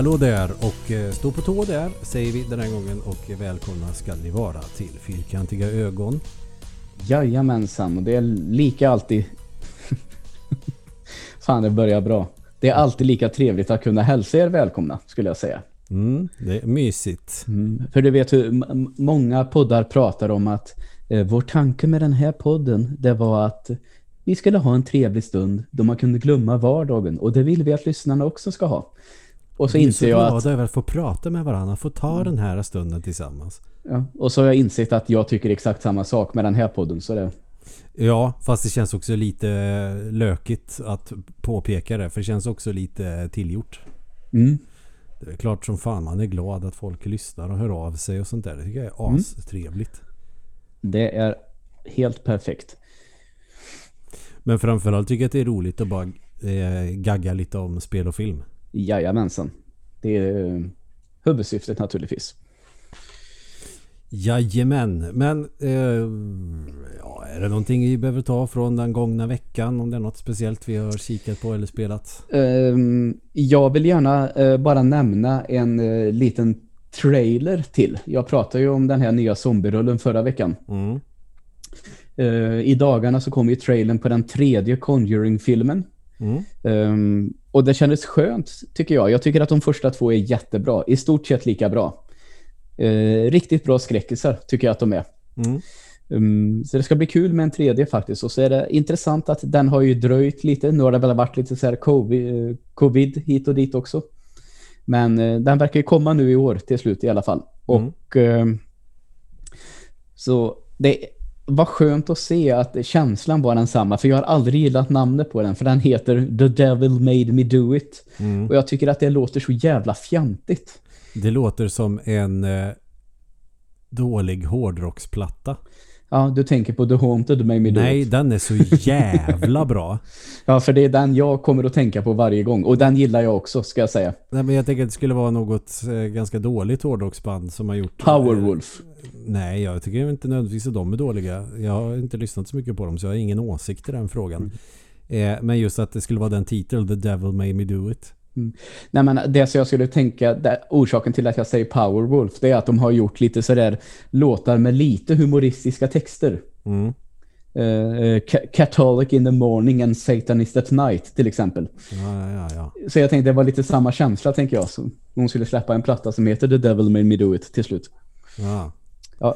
Hallå där och eh, stå på tå där säger vi den här gången och välkomna ska ni vara till Fyrkantiga ögon. Jajamensan, och det är lika alltid... Fan, det börjar bra. Det är alltid lika trevligt att kunna hälsa er välkomna, skulle jag säga. Mm, det är mysigt. Mm, för du vet hur många poddar pratar om att eh, vår tanke med den här podden, det var att vi skulle ha en trevlig stund då man kunde glömma vardagen. Och det vill vi att lyssnarna också ska ha. Och så Vi är inser så jag glada att... över att få prata med varandra, få ta den här stunden tillsammans. Ja, och så har jag insett att jag tycker exakt samma sak med den här podden. Så det, Ja, fast det känns också lite lökigt att påpeka det, för det känns också lite tillgjort. mm, Det är klart som fan man är glad att folk lyssnar och hör av sig och sånt där. Det tycker jag är Mm. astrevligt. det är helt perfekt. Men framförallt tycker jag att det är roligt att bara eh, gagga lite om spel och film. Jajamensan. Det är eh, huvudsyftet naturligtvis. Jajamän, men eh, ja, är det någonting vi behöver ta från den gångna veckan? Om det är något speciellt vi har kikat på eller spelat? Ehm, jag vill gärna eh, bara nämna en eh, liten trailer till. Jag pratade ju om den här nya zombierullen förra veckan. Mm. Eh, I dagarna så kom ju trailern på den tredje Conjuring-filmen. Mm. Och det kändes skönt tycker jag. Jag tycker att de första två är jättebra. I stort sett lika bra. Eh, riktigt bra skräckisar tycker jag att de är. Mm. Um, så det ska bli kul med en tredje faktiskt. Och så är det intressant att den har ju dröjt lite. Nu har det väl varit lite så här covid, eh, covid hit och dit också. Men eh, den verkar ju komma nu i år till slut i alla fall. Mm. Och ehm, så det var skönt att se att känslan var densamma. För jag har aldrig gillat namnet på den. För den heter The Devil Made Me Do It. Mm. Och jag tycker att det låter så jävla fjantigt. Det låter som en eh, dålig hårdrocksplatta. Ja, du tänker på The Haunted Made Me Do Nej, It. den är så jävla bra. Ja, för det är den jag kommer att tänka på varje gång. Och den gillar jag också, ska jag säga. Nej, men jag tänker att det skulle vara något eh, ganska dåligt hårdrocksband som har gjort... Powerwolf. Nej, jag tycker inte nödvändigtvis att de är dåliga. Jag har inte lyssnat så mycket på dem så jag har ingen åsikt i den frågan. Mm. Eh, men just att det skulle vara den titeln, The Devil Made Me Do It. Nej, men det som jag skulle tänka, det, orsaken till att jag säger Powerwolf, det är att de har gjort lite sådär låtar med lite humoristiska texter. Mm. Uh, Ca- Catholic in the morning and Satanist at night, till exempel. Ja, ja, ja. Så jag tänkte det var lite samma känsla, tänker jag. Så hon skulle släppa en platta som heter The Devil Made Me Do It till slut. ja.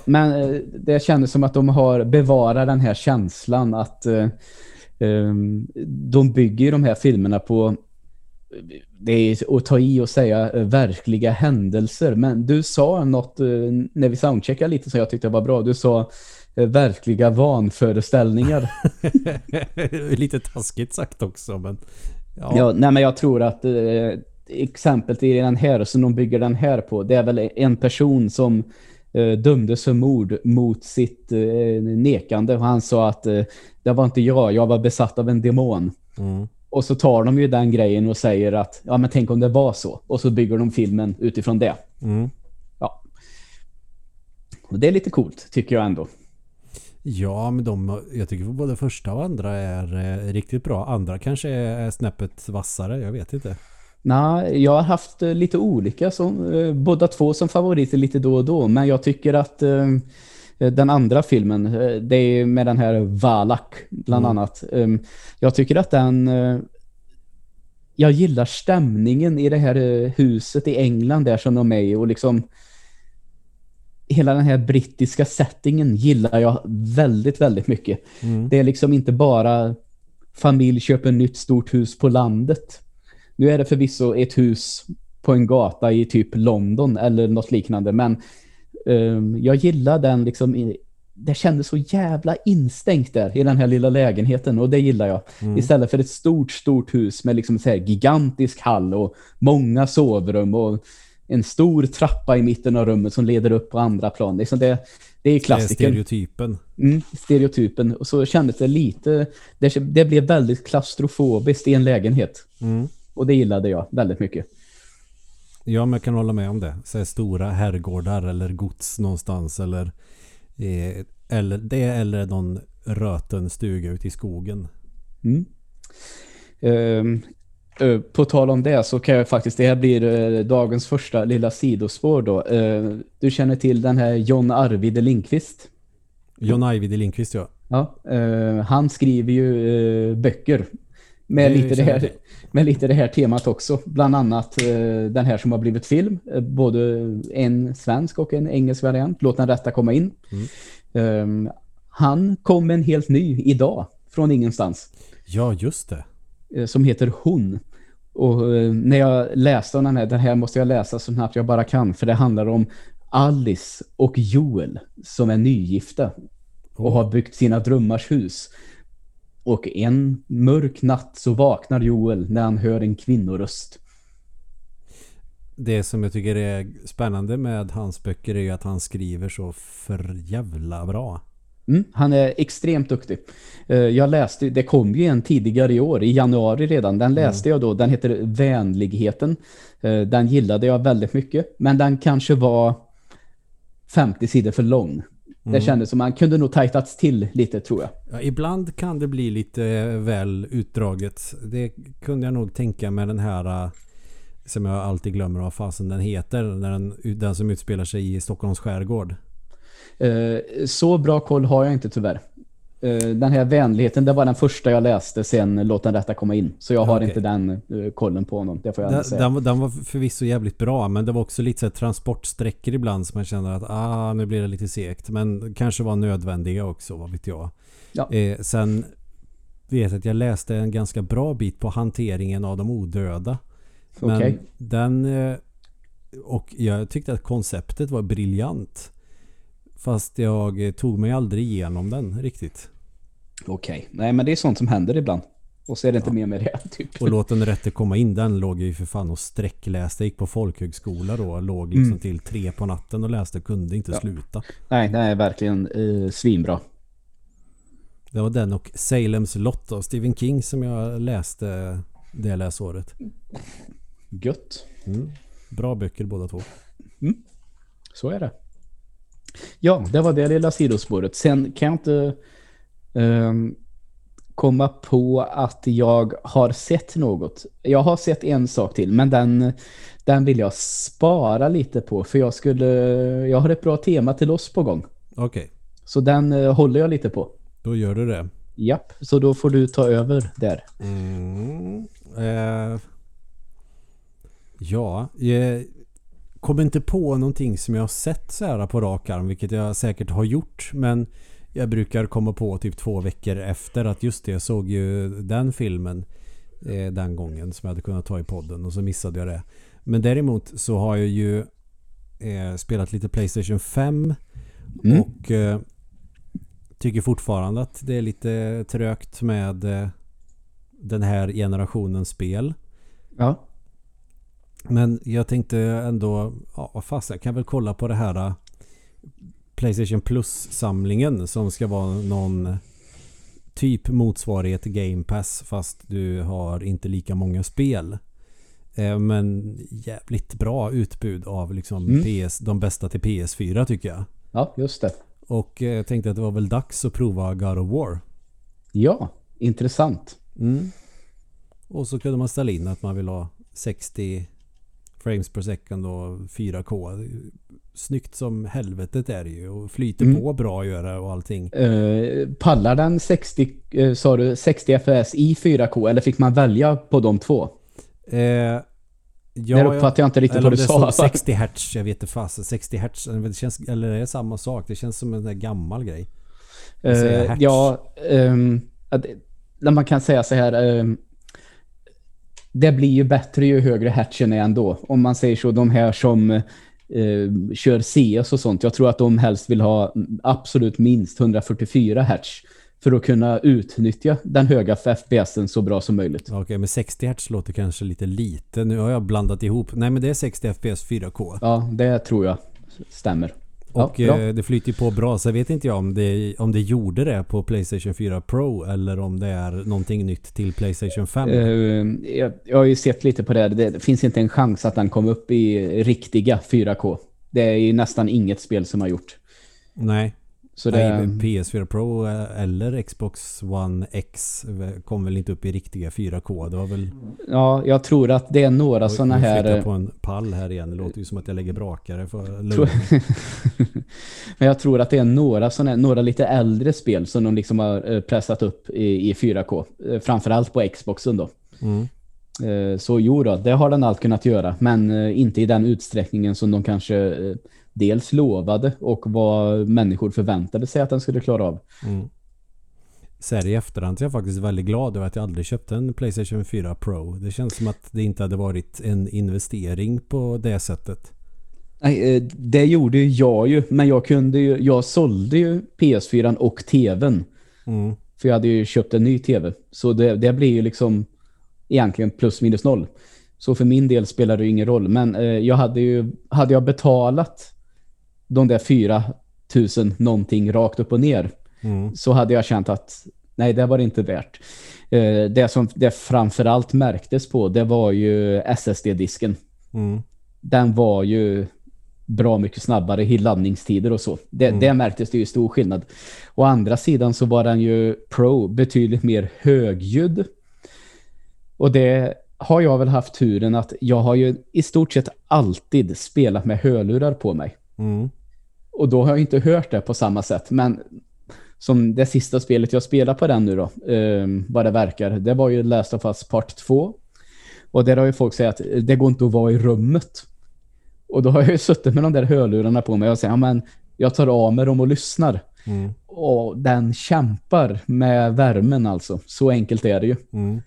Men eh, det kändes som att de har bevarat den här känslan att eh, ehm, de bygger de här filmerna på det är att ta i och säga eh, verkliga händelser. Men du sa något eh, när vi soundcheckade lite som jag tyckte var bra. Du sa eh, verkliga vanföreställningar. Lite taskigt sagt också, men... Ja. Ja, nej men jag tror att eh, exemplet i den här som de bygger den här på, det är väl en person som eh, dömdes för mord mot sitt eh, nekande. Och han sa att eh, det var inte jag, jag var besatt av en demon. Mm. Och så tar de ju den grejen och säger att ja men tänk om det var så. Och så bygger de filmen utifrån det. Mm. Ja. Och det är lite coolt tycker jag ändå. Ja, men de, jag tycker både första och andra är eh, riktigt bra. Andra kanske är snäppet vassare, jag vet inte. Nej, jag har haft eh, lite olika, som, eh, båda två som favoriter lite då och då. Men jag tycker att eh, den andra filmen, eh, det är med den här Valak bland Mm. annat. Eh, jag tycker att den... Eh, jag gillar stämningen i det här eh, huset i England där som de är i och liksom hela den här brittiska settingen gillar jag väldigt, väldigt mycket. Mm. Det är liksom inte bara familj köper nytt stort hus på landet. Nu är det förvisso ett hus på en gata i typ London eller något liknande, men ehm, jag gillar den liksom det kändes så jävla instängt där i den här lilla lägenheten och det gillar jag. Mm. Istället för ett stort, stort hus med liksom så här gigantisk hall och många sovrum och en stor trappa i mitten av rummet som leder upp på andra plan. Liksom det, det är Det är klassiken. stereotypen. Mm, stereotypen. Och så kändes det lite... Det, det blev väldigt klaustrofobiskt i en lägenhet. Mm. Och det gillade jag väldigt mycket. Ja, men jag kan hålla med om det. Så stora herrgårdar eller gods någonstans eller, eh, eller det eller någon röten stuga ute i skogen. Mm. Ehm, Eh, På tal om det så kan jag faktiskt, det här blir eh, dagens första lilla sidospår då. Eh, Du känner till den här John Arvide Lindqvist? John Ajvide Lindqvist ja. Ja, eh, han skriver ju eh, böcker med Det lite det, här. Med lite det här temat också. Bland annat eh, den här som har blivit film. Eh, både en svensk och en engelsk variant. Låt den rätta komma in. Mm. Eh, han kom en helt ny idag från ingenstans Ja, just det. eh, som heter Hon. Och när jag läste den här, den här måste jag läsa så snabbt jag bara kan för det handlar om Alice och Joel som är nygifta och har byggt sina drömmars hus. Och en mörk natt så vaknar Joel när han hör en kvinnoröst. Det som jag tycker är spännande med hans böcker är att han skriver så för jävla bra. Mm, han är extremt duktig. Eh, Jag läste, det kom ju en tidigare i år, i januari redan. Den läste jag då. Den heter Vänligheten. Eh, Den gillade jag väldigt mycket. Men den kanske var 50 sidor för lång. Det kändes som man kunde nog tajtats till lite tror jag. Ja, ibland kan det bli lite väl utdraget. Det kunde jag nog tänka med den här eh, som jag alltid glömmer vad fasen den heter. När den, den som utspelar sig i Stockholms skärgård. Eh, Så bra koll har jag inte tyvärr. Eh, Den här vänligheten, det var den första jag läste sen Låt den rätta komma in. Så jag har Okej. inte den eh, kollen på honom, det får jag Den, säga. den, var- den var förvisso jävligt bra men det var också lite så här transportsträckor ibland som man känner att ah, nu blir det lite segt. Men kanske var nödvändiga också, vad vet jag. Ja. Eh, sen vet jag att jag läste en ganska bra bit på hanteringen av de odöda. Men den... eh, Och jag tyckte att konceptet var briljant. Fast jag eh, tog mig aldrig igenom den riktigt. Okej. Nej, men det är sånt som händer ibland. Och så är det inte mer med det, typ. Och låt den rätte komma in. Den låg ju för fan och sträckläste. Jag gick på folkhögskola då. Låg liksom Mm. till tre på natten och läste. Kunde inte Ja. sluta. Nej, det är verkligen eh, svinbra. Det var den och Salems lott av Stephen King som jag läste det läsåret. Gött. Mm. Bra böcker båda två. Så är det. Ja, det var det lilla sidospåret. Sen kan jag inte ehm, komma på att jag har sett något. Jag har sett en sak till, men den, den vill jag spara lite på. För jag skulle, jag har ett bra tema till oss på gång. Okej, Så den eh, håller jag lite på. då gör du det. Japp, så då får du ta över där. Mm. Eh, ja, jag kommer inte på någonting som jag har sett så här på rak arm, vilket jag säkert har gjort. Men jag brukar komma på typ två veckor efter att just det, jag såg ju den filmen eh, den gången som jag hade kunnat ta i podden och så missade jag det. Men däremot så har jag ju eh, spelat lite Playstation 5 Mm. och eh, tycker fortfarande att det är lite trögt med eh, den här generationens spel. Ja, Men jag tänkte ändå, ja vad fast jag kan väl kolla på det här eh, Playstation Plus-samlingen som ska vara någon typ motsvarighet till Game Pass fast du har inte lika många spel. Eh, Men jävligt bra utbud av liksom Mm. PS, de bästa till PS4 tycker jag. ja just det. Och eh, jag tänkte att det var väl dags att prova God of War. Ja, intressant. Mm. Och så kunde man ställa in att man vill ha 60 frames per second och 4K. Snyggt som helvetet är det ju och flyter Mm. på bra gör det och allting. Eh, pallar den 60, eh, sa du, 60 fps i 4K eller fick man välja på de två? Eh, ja, Där uppfattade jag inte riktigt vad du det sa. stod 60 hertz, jag vet inte fast 60 hertz, det känns, eller är det samma sak? Det känns som en där gammal grej. Hertz? ja, ehm, att, när man kan säga så här. ehm, det blir ju bättre ju högre hertzen är ändå. Om man säger så, de här som eh, kör CS och sånt. Jag tror att de helst vill ha absolut minst 144 hertz för att kunna utnyttja den höga FPSen så bra som möjligt. Okej, men 60 hertz låter kanske lite lite. Nu har jag blandat ihop. Nej, men det är 60 fps 4K. Ja, det tror jag stämmer. Och ja, eh, det flyter på bra så vet inte jag om det, om det gjorde det på Playstation 4 Pro eller om det är någonting nytt till Playstation 5. Eh, jag, jag har ju sett lite på det. Det finns inte en chans att den kom upp i riktiga 4K. Det är ju nästan inget spel som har gjort. Nej. Så det... Nej, PS4 Pro eh, eller Xbox One X kom väl inte upp i riktiga 4K. Det var väl... Ja, jag tror att det är några sådana här... Jag på en pall här igen. Det låter ju som att jag lägger brakare för Men jag tror att det är några sådana några lite äldre spel som de liksom har eh, pressat upp i, i 4K. Eh, framförallt på Xboxen då. Mm. Så jo då, det har den allt kunnat göra. Men inte i den utsträckningen som de kanske dels lovade och vad människor förväntade sig att den skulle klara av. Mm. Så här i efterhand så är jag faktiskt väldigt glad över att jag aldrig köpte en Playstation 4 Pro. Det känns som att det inte hade varit en investering på det sättet. Nej, eh, det gjorde jag ju. Men jag kunde ju, jag sålde ju PS4 och TVn. Mm. För jag hade ju köpt en ny TV. Så det, det blir ju liksom egentligen plus minus noll. Så för min del spelar det ju ingen roll. Men eh, jag hade ju, hade jag betalat de där fyra tusen någonting rakt upp och ner mm. så hade jag känt att nej, det var det inte värt. Eh, det som det framförallt märktes på det var ju SSD-disken. Mm. Den var ju bra mycket snabbare i laddningstider och så. Det, mm. det märktes det ju stor skillnad. Å andra sidan så var den ju Pro betydligt mer högljudd. Och det har jag väl haft turen att jag har ju i stort sett alltid spelat med hörlurar på mig. Mm. Och då har jag inte hört det på samma sätt. Men som det sista spelet jag spelar på den nu då, eh, vad det verkar, det var ju Last of Us Part 2. Och där har ju folk sagt att det går inte att vara i rummet. Och då har jag ju suttit med de där hörlurarna på mig och sagt, ja men jag tar av mig dem och lyssnar. Mm. Och den kämpar med värmen alltså. Så enkelt är det ju. Mm.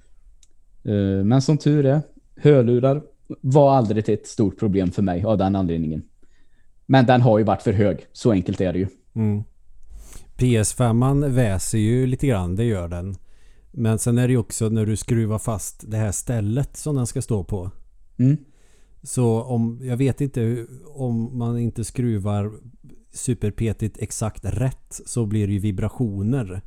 Eh, men som tur är, hörlurar var aldrig ett stort problem för mig av den anledningen. Men den har ju varit för hög. Så enkelt är det ju. Mm. PS5 väser ju lite grann, det gör den. Men sen är det ju också när du skruvar fast det här stället som den ska stå på. Mm. Så om, jag vet inte om man inte skruvar superpetigt exakt rätt så blir det ju vibrationer.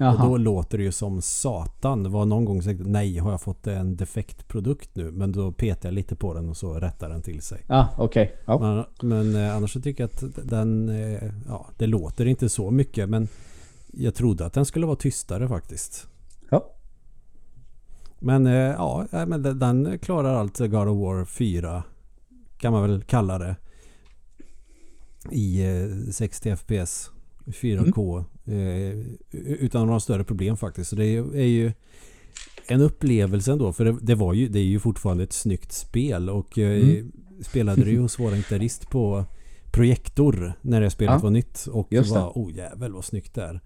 Jaha. Och då låter det ju som satan. Det var någon gång sagt nej har jag fått en defekt produkt nu. Men då petar jag lite på den och så rättar den till sig. Ja, okej. Okay. Ja. Men, men eh, annars så tycker jag att den, eh, ja, det låter inte så mycket. Men jag trodde att den skulle vara tystare faktiskt. Ja. Men eh, ja, men den klarar allt God of War 4 kan man väl kalla det. I 60 FPS. 4K mm. Utan några större problem faktiskt. Så det är ju en upplevelse ändå för det, det, var ju, det är ju fortfarande ett snyggt spel och eh, mm. spelade det ju hos vår gitarrist på projektor när det spelet ja, var nytt och det var oh jävel vad snyggt det är.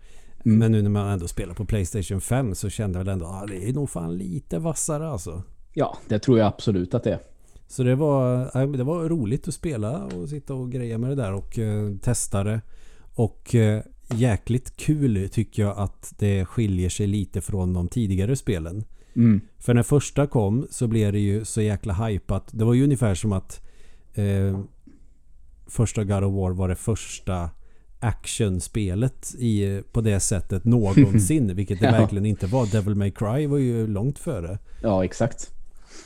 Mm. Men nu när man ändå spelar på Playstation 5 så kände jag väl ändå att ah, det är nog fan lite vassare alltså. Ja, det tror jag absolut att det är. Så det var, det var roligt att spela och sitta och greja med det där och uh, testa det. Och eh, jäkligt kul tycker jag att det skiljer sig lite från de tidigare spelen. Mm. För när första kom så blev det ju så jäkla hypat. Det var ju ungefär som att eh, första God of War var det första actionspelet i, på det sättet någonsin. vilket det ja. verkligen inte var. Devil May Cry var ju långt före. Ja, exakt.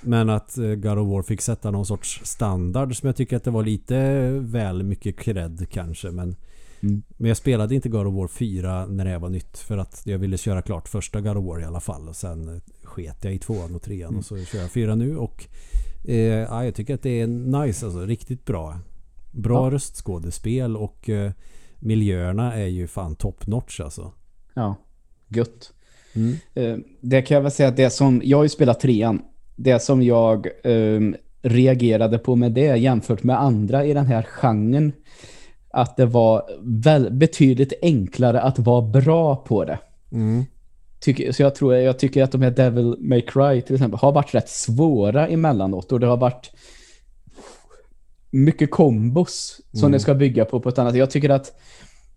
Men att eh, God of War fick sätta någon sorts standard som jag tycker att det var lite väl mycket cred kanske. Men Mm. Men jag spelade inte God of War 4 när det var nytt för att jag ville köra klart första God of War i alla fall och sen sket jag i tvåan och trean mm. och så kör jag fyra nu och eh, ja, jag tycker att det är nice alltså, riktigt bra. Bra ja. röstskådespel och eh, miljöerna är ju fan top notch alltså. Ja, gött. Mm. Eh, det kan jag väl säga att det som, jag har ju spelat trean, det som jag eh, reagerade på med det jämfört med andra i den här genren att det var väl, betydligt enklare att vara bra på det. Mm. Tycker, så jag tror jag tycker att de här Devil May Cry till exempel har varit rätt svåra emellanåt och det har varit mycket kombos som mm. det ska bygga på på ett annat Jag tycker att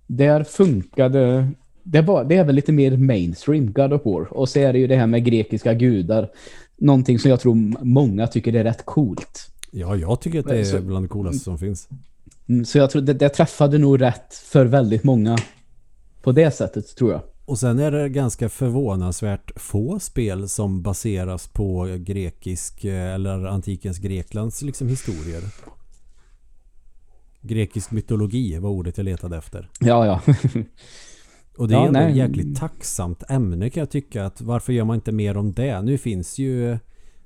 där funkade det, var, det är väl lite mer mainstream God of War och så är det ju det här med grekiska gudar någonting som jag tror många tycker är rätt coolt. Ja, jag tycker att det är bland det coolaste som finns. Mm, så jag tror det, det träffade nog rätt för väldigt många på det sättet tror jag. Och sen är det ganska förvånansvärt få spel som baseras på grekisk eh, eller antikens Greklands liksom historier. Grekisk mytologi var ordet jag letade efter. Ja, ja. Och det är Ja, ändå ett jäkligt tacksamt ämne kan jag tycka. Att varför gör man inte mer om det? Nu finns ju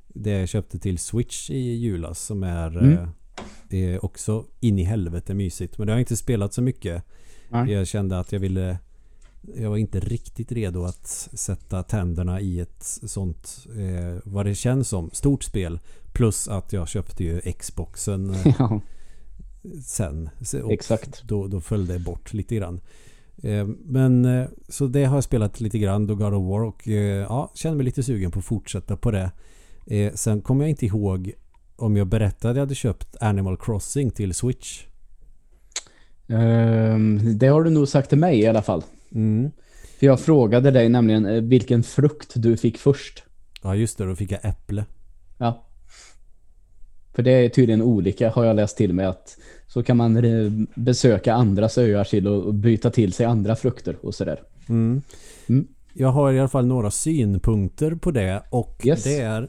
det jag köpte till Switch i julas som är, Mm. Det är också in i helvete mysigt. Men det har jag inte spelat så mycket. Nej. Jag kände att jag ville jag var inte riktigt redo att sätta tänderna i ett sånt eh, vad det känns som stort spel. Plus att jag köpte ju Xboxen eh, ja, sen. Och exakt. då, då föll det bort lite grann. Eh, Men eh, så det har jag spelat lite grann då God of War och eh, ja, känner mig lite sugen på att fortsätta på det. Sen kommer jag inte ihåg om jag berättade att jag hade köpt Animal Crossing till Switch. Ehm, det har du nog sagt till mig i alla fall. Mm. För jag frågade dig nämligen eh, vilken frukt du fick först. Ja just det, då fick jag äpple. Ja. För det är tydligen olika har jag läst till mig att så kan man eh, besöka andras öar till och byta till sig andra frukter och sådär. Mm. Mm. Jag har i alla fall några synpunkter på det och Yes. det är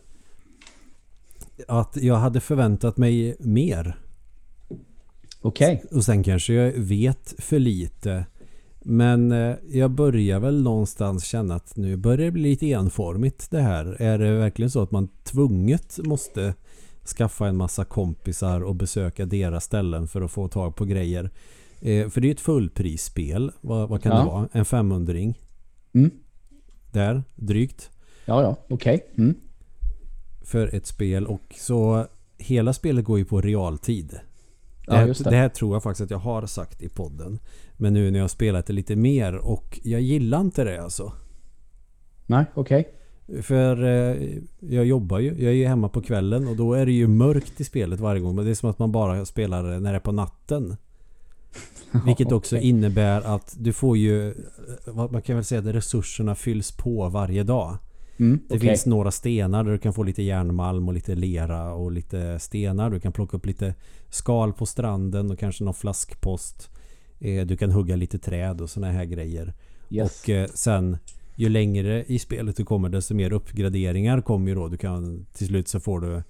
att jag hade förväntat mig mer. Okej. Och sen kanske jag vet för lite. Men eh, jag börjar väl någonstans känna att nu börjar det bli lite enformigt det här. Är det verkligen så att man tvunget måste skaffa en massa kompisar och besöka deras ställen för att få tag på grejer? Eh, för det är ju ett fullprisspel. Vad, vad kan Ja. det vara? En 500 Mm. Där, drygt. Ja, ja. Okej. Mm. För ett spel och så hela spelet går ju på realtid. Det Ja, här, just det. det här tror jag faktiskt att jag har sagt i podden. Men nu när jag har spelat det lite mer och jag gillar inte det alltså. Nej, okej. För eh, jag jobbar ju. Jag är ju hemma på kvällen och då är det ju mörkt i spelet varje gång. Men det är som att man bara spelar när det är på natten. Vilket också innebär att du får ju... eh, Man kan väl säga att resurserna fylls på varje dag. Mm, Det okej. finns några stenar där du kan få lite järnmalm och lite lera och lite stenar. Du kan plocka upp lite skal på stranden och kanske någon flaskpost. Eh, Du kan hugga lite träd och såna här grejer. Yes. Och eh, sen ju längre i spelet du kommer desto mer uppgraderingar kommer ju då. Du kan till slut så får du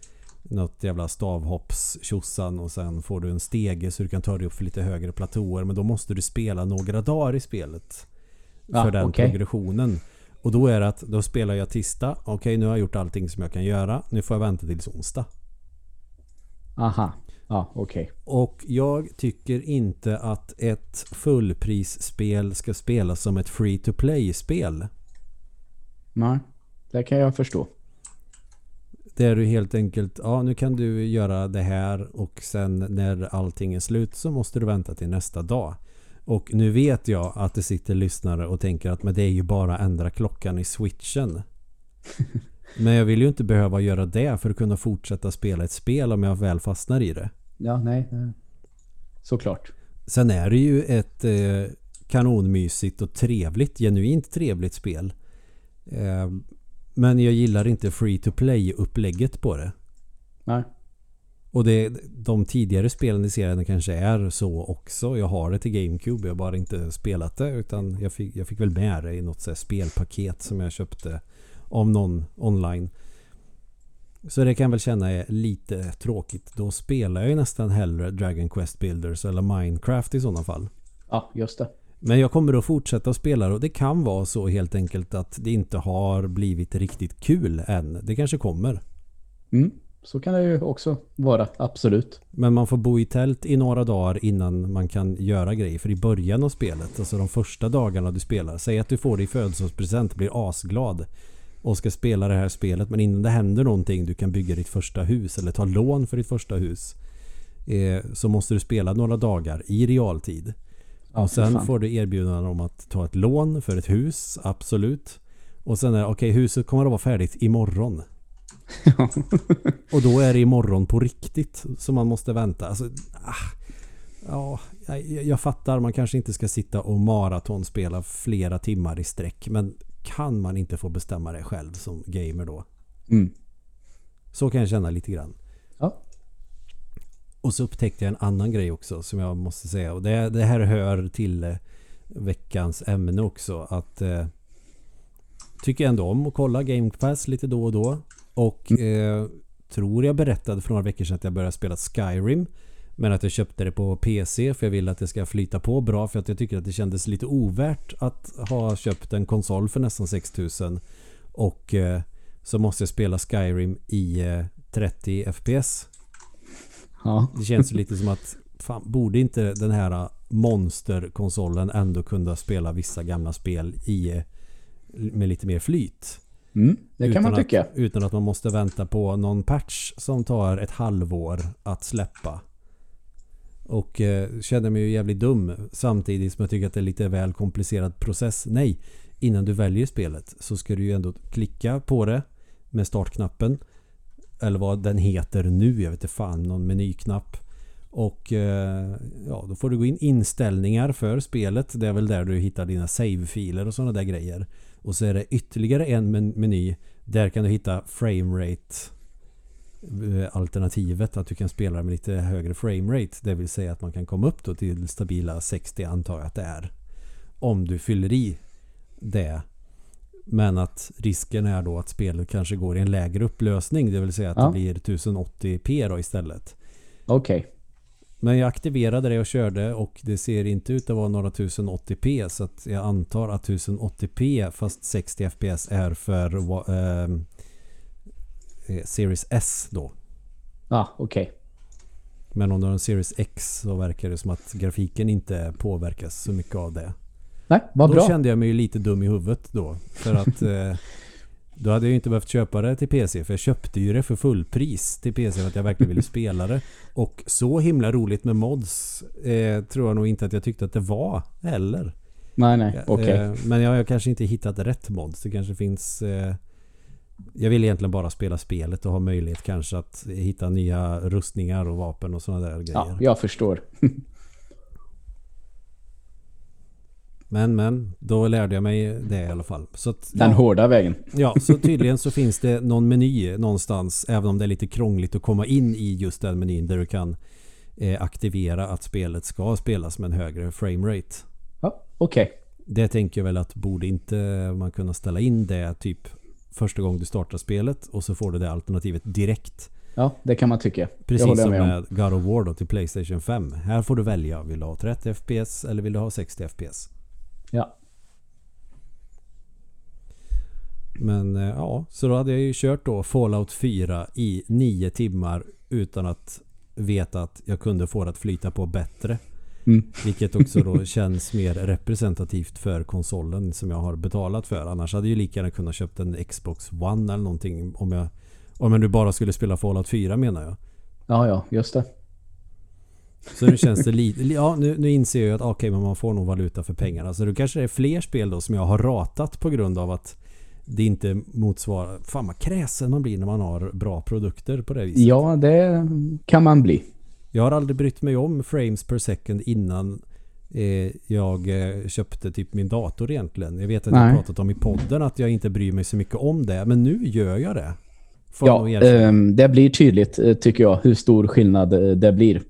något jävla stavhopps och sen får du en stege så du kan ta dig upp för lite högre platåer. Men då måste du spela några dagar i spelet. För Ah, den okej. progressionen. Och då är det att då spelar jag tisdag. Okej nu har jag gjort allting som jag kan göra. Nu får jag vänta tills onsdag. Aha. Ja, okej. Och jag tycker inte att ett fullprisspel ska spelas som ett free to play-spel. Nej, det kan jag förstå. Där du helt enkelt, ja nu kan du göra det här och sen när allting är slut så måste du vänta till nästa dag. Och nu vet jag att det sitter lyssnare och tänker att men det är ju bara ändra klockan i switchen. Men jag vill ju inte behöva göra det för att kunna fortsätta spela ett spel om jag väl fastnar i det. Ja, nej. Såklart. Sen är det ju ett eh, kanonmysigt och trevligt, genuint trevligt spel. Eh, men jag gillar inte free to play upplägget på det. Nej. Och det, de tidigare spelen i serien kanske är så också. Jag har det till GameCube. Jag har bara inte spelat det. Utan jag fick, jag fick väl med det i något så spelpaket som jag köpte av någon online. Så det kan jag väl känna är lite tråkigt. Då spelar jag ju nästan hellre Dragon Quest Builders eller Minecraft i sådana fall. Ja, just det. Men jag kommer att fortsätta att spela och det kan vara så helt enkelt att det inte har blivit riktigt kul än. Det kanske kommer. Mm. Så kan det ju också vara, absolut. Men man får bo i tält i några dagar innan man kan göra grejer. För i början av spelet, alltså de första dagarna du spelar. Säg att du får det i födelsedagspresent, blir asglad och ska spela det här spelet. Men innan det händer någonting, du kan bygga ditt första hus eller ta lån för ditt första hus. Eh, så måste du spela några dagar i realtid. Ja, och sen får du erbjudanden om att ta ett lån för ett hus, absolut. Och sen är det, okej huset kommer att vara färdigt imorgon. Och då är det imorgon på riktigt. Så man måste vänta. Alltså, ah, ja, jag, jag fattar. Man kanske inte ska sitta och maratonspela flera timmar i sträck. Men kan man inte få bestämma det själv som gamer då? Mm. Så kan jag känna lite grann. Ja. Och så upptäckte jag en annan grej också som jag måste säga. Och det, det här hör till veckans ämne också. Att eh, tycker ändå om att kolla Game Pass lite då och då. Och eh, tror jag berättade för några veckor sedan att jag började spela Skyrim. Men att jag köpte det på PC för jag vill att det ska flyta på bra för att jag tycker att det kändes lite ovärt att ha köpt en konsol för nästan 6000 och eh, så måste jag spela Skyrim i eh, 30 FPS. Ja. Det känns lite som att fan, borde inte den här monsterkonsolen ändå kunna spela vissa gamla spel i eh, med lite mer flyt? Mm, det kan Utan man att- tycka. Utan att man måste vänta på någon patch som tar ett halvår att släppa. Och eh, känner mig ju jävligt dum samtidigt som jag tycker att det är lite väl komplicerad process. Nej, innan du väljer spelet så ska du ju ändå klicka på det med startknappen. Eller vad den heter nu, jag vet inte fan, någon menyknapp. Och eh, ja, då får du gå in inställningar för spelet. Det är väl där du hittar dina save-filer och sådana där grejer. Och så är det ytterligare en men- meny. Där kan du hitta framerate eh, alternativet att du kan spela med lite högre framerate. Det vill säga att man kan komma upp till stabila 60 antar jag att det är. Om du fyller i det. Men att risken är då att spelet kanske går i en lägre upplösning. Det vill säga att Ja. det blir 1080p då istället. Okej. Men jag aktiverade det och körde och det ser inte ut att vara några 1080p så att jag antar att 1080p fast 60 fps är för ehm, eh, Series S då. Ja, okej. Men om du har en Series X så verkar det som att grafiken inte påverkas så mycket av det. Nej, vad då bra. kände jag mig lite dum i huvudet då. För att eh, då hade jag ju inte behövt köpa det till PC. För jag köpte ju det för fullpris till PC för att jag verkligen ville spela det. Och så himla roligt med mods eh, tror jag nog inte att jag tyckte att det var heller. Nej, nej. Okej. Eh, men jag har kanske inte hittat rätt mods. Det kanske finns... Eh, jag vill egentligen bara spela spelet och ha möjlighet kanske att hitta nya rustningar och vapen och sådana där grejer. Ja, jag förstår. Men men, då lärde jag mig det i alla fall. Så att, Den ja, hårda vägen. ja, så tydligen så finns det någon meny någonstans. Även om det är lite krångligt att komma in i just den menyn där du kan eh, aktivera att spelet ska spelas med en högre framerate. Ja, okej. Det tänker jag väl att borde inte man kunna ställa in det typ första gången du startar spelet och så får du det alternativet direkt. Ja, det kan man tycka. Precis som med om. God of War då till Playstation 5. Här får du välja. Vill du ha 30 FPS eller vill du ha 60 FPS? Ja. Men eh, ja, så då hade jag ju kört då Fallout 4 i nio timmar utan att veta att jag kunde få det att flyta på bättre. Mm. Vilket också då känns mer representativt för konsolen som jag har betalat för. Annars hade jag ju lika gärna kunnat köpt en Xbox One eller någonting om jag om jag nu bara skulle spela Fallout 4 menar jag. Ja, ja, just det. Så nu känns det lite... Ja, nu, nu inser jag att okej, men man får nog valuta för pengarna. Så då kanske det är fler spel då som jag har ratat på grund av att det inte motsvarar... Fan vad kräsen man blir när man har bra produkter på det viset. Ja, det kan man bli. Jag har aldrig brytt mig om frames per second innan eh, jag eh, köpte typ min dator egentligen. Jag vet att jag har Nej. pratat om i podden att jag inte bryr mig så mycket om det. Men nu gör jag det. Får jag Ja, ehm, det blir tydligt eh, tycker jag hur stor skillnad eh, det blir.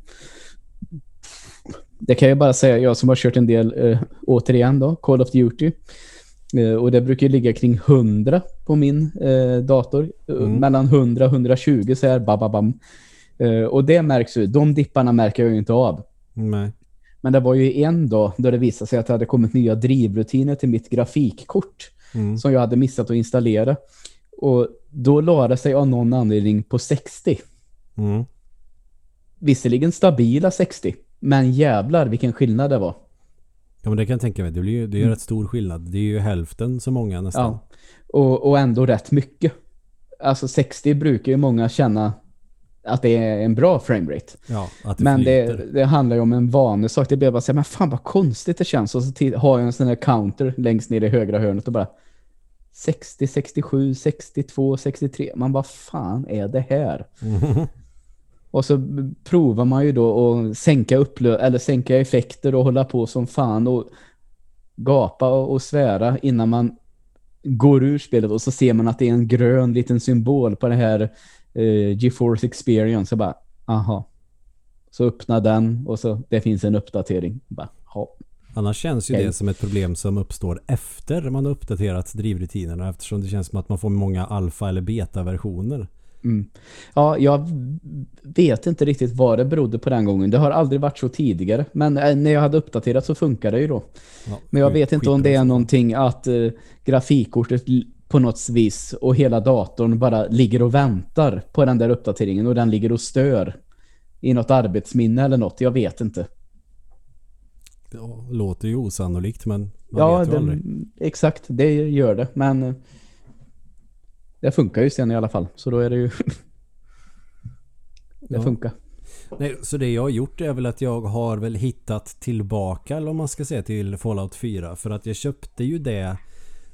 Det kan jag bara säga, jag som har kört en del, eh, återigen då, Call of Duty. Eh, och det brukar ligga kring 100 på min eh, dator. Eh, Mm. Mellan 100 och 120 så här, bababam. Eh, och det märks ju, de dipparna märker jag ju inte av. Nej. Men det var ju en dag då det visade sig att det hade kommit nya drivrutiner till mitt grafikkort Mm. som jag hade missat att installera. Och då la det sig av någon anledning på 60. Mm. Visserligen stabila 60, men jävlar vilken skillnad det var. Ja men det kan jag tänka mig. Det, blir ju, det är ju rätt stor skillnad. Det är ju hälften så många nästan. Ja. Och, och ändå rätt mycket. Alltså 60 brukar ju många känna att det är en bra framerate. Ja, att det Men det, det handlar ju om en vanesak. Det blev bara så här, men fan vad konstigt det känns. Och så har jag en sån här counter längst ner i högra hörnet och bara 60, 67, 62, 63. Man bara, fan är det här? Mhm. Och så provar man ju då att sänka upplö eller sänka effekter och hålla på som fan och gapa och, och svära innan man går ur spelet och så ser man att det är en grön liten symbol på det här eh, GeForce Experience. Så bara, aha. Så öppna den och så det finns en uppdatering. Bara, ja. Annars känns ju Okej. det som ett problem som uppstår efter man har uppdaterat drivrutinerna eftersom det känns som att man får många alfa eller beta-versioner. Mm. Ja, jag vet inte riktigt vad det berodde på den gången. Det har aldrig varit så tidigare. Men eh, när jag hade uppdaterat så funkar det ju då. Ja, Men jag vet inte om det är någonting att eh, grafikkortet på något vis och hela datorn bara ligger och väntar på den där uppdateringen och den ligger och stör i något arbetsminne eller något. Jag vet inte. Ja, låter ju osannolikt men man ja, vet ju det, aldrig. exakt. Det gör det. Men eh, det funkar ju sen i alla fall. Så då är det ju... det Ja. funkar. Nej, så det jag har gjort är väl att jag har väl hittat tillbaka eller om man ska säga till Fallout 4 för att jag köpte ju det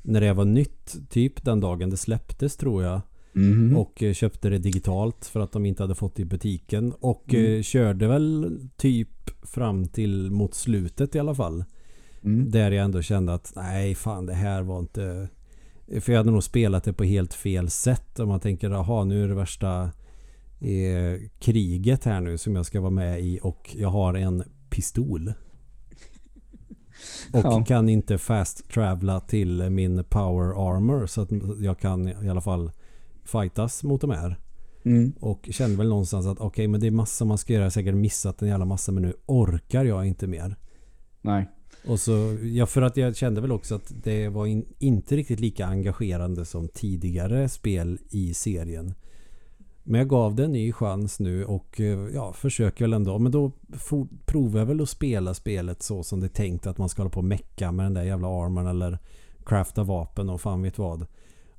när det var nytt typ den dagen det släpptes tror jag Mhm. och eh, köpte det digitalt för att de inte hade fått det i butiken och Mm. eh, körde väl typ fram till mot slutet i alla fall Mm. där jag ändå kände att nej fan det här var inte för jag hade nog spelat det på helt fel sätt om man tänker jaha nu är det värsta eh, kriget här nu som jag ska vara med i och jag har en pistol. Och Ja. kan inte fast travla till min power armor så att jag kan i alla fall fightas mot de här. Mm. Och kände väl någonstans att okej men det är massa man ska göra. Jag har säkert missat en jävla massa men nu orkar jag inte mer. Nej. Och så, ja för att jag kände väl också att det var in, inte riktigt lika engagerande som tidigare spel i serien. Men jag gav det en ny chans nu och eh, ja, försöker väl ändå. Men då for, provar jag väl att spela spelet så som det är tänkt att man ska hålla på och mecka med den där jävla armen eller crafta vapen och fan vet vad.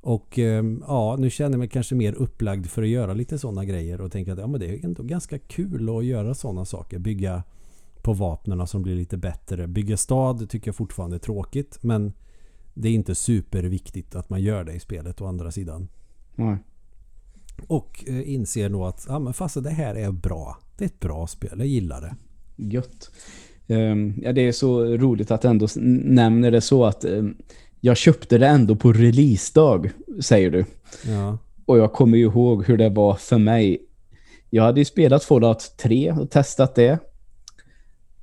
Och ehm, ja, nu känner jag mig kanske mer upplagd för att göra lite sådana grejer och tänker att ja, men det är ändå ganska kul att göra sådana saker. Bygga på vapnen som blir lite bättre. Bygga stad tycker jag fortfarande är tråkigt men det är inte superviktigt att man gör det i spelet å andra sidan. Nej. Och eh, inser nog att ja, men fast det här är bra. Det är ett bra spel, jag gillar det. Gött. Ehm, ja, det är så roligt att ändå nämner det så att ehm, jag köpte det ändå på releasedag, säger du. Ja, Och jag kommer ju ihåg hur det var för mig. Jag hade ju spelat Fallout 3 och testat det.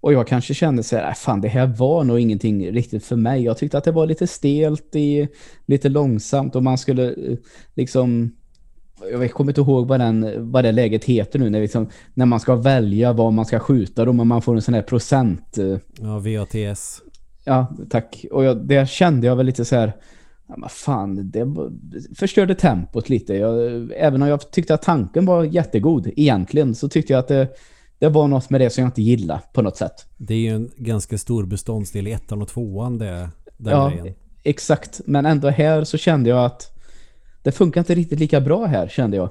Och jag kanske kände så här, "Nej, fan det här var nog ingenting riktigt för mig. Jag tyckte att det var lite stelt, i, lite långsamt och man skulle eh, liksom... Jag kommer inte ihåg vad, den, vad det läget heter nu, när, liksom, när man ska välja vad man ska skjuta då, men man får en sån här procent... eh, ja VATS. Ja, tack. Och jag, det kände jag väl lite så här, ja, men fan, det förstörde tempot lite. Jag, även om jag tyckte att tanken var jättegod egentligen, så tyckte jag att det, det var något med det som jag inte gillade på något sätt. Det är ju en ganska stor beståndsdel i ettan och tvåan det, den ja, grejen. exakt. Men ändå här så kände jag att det funkar inte riktigt lika bra här, kände jag.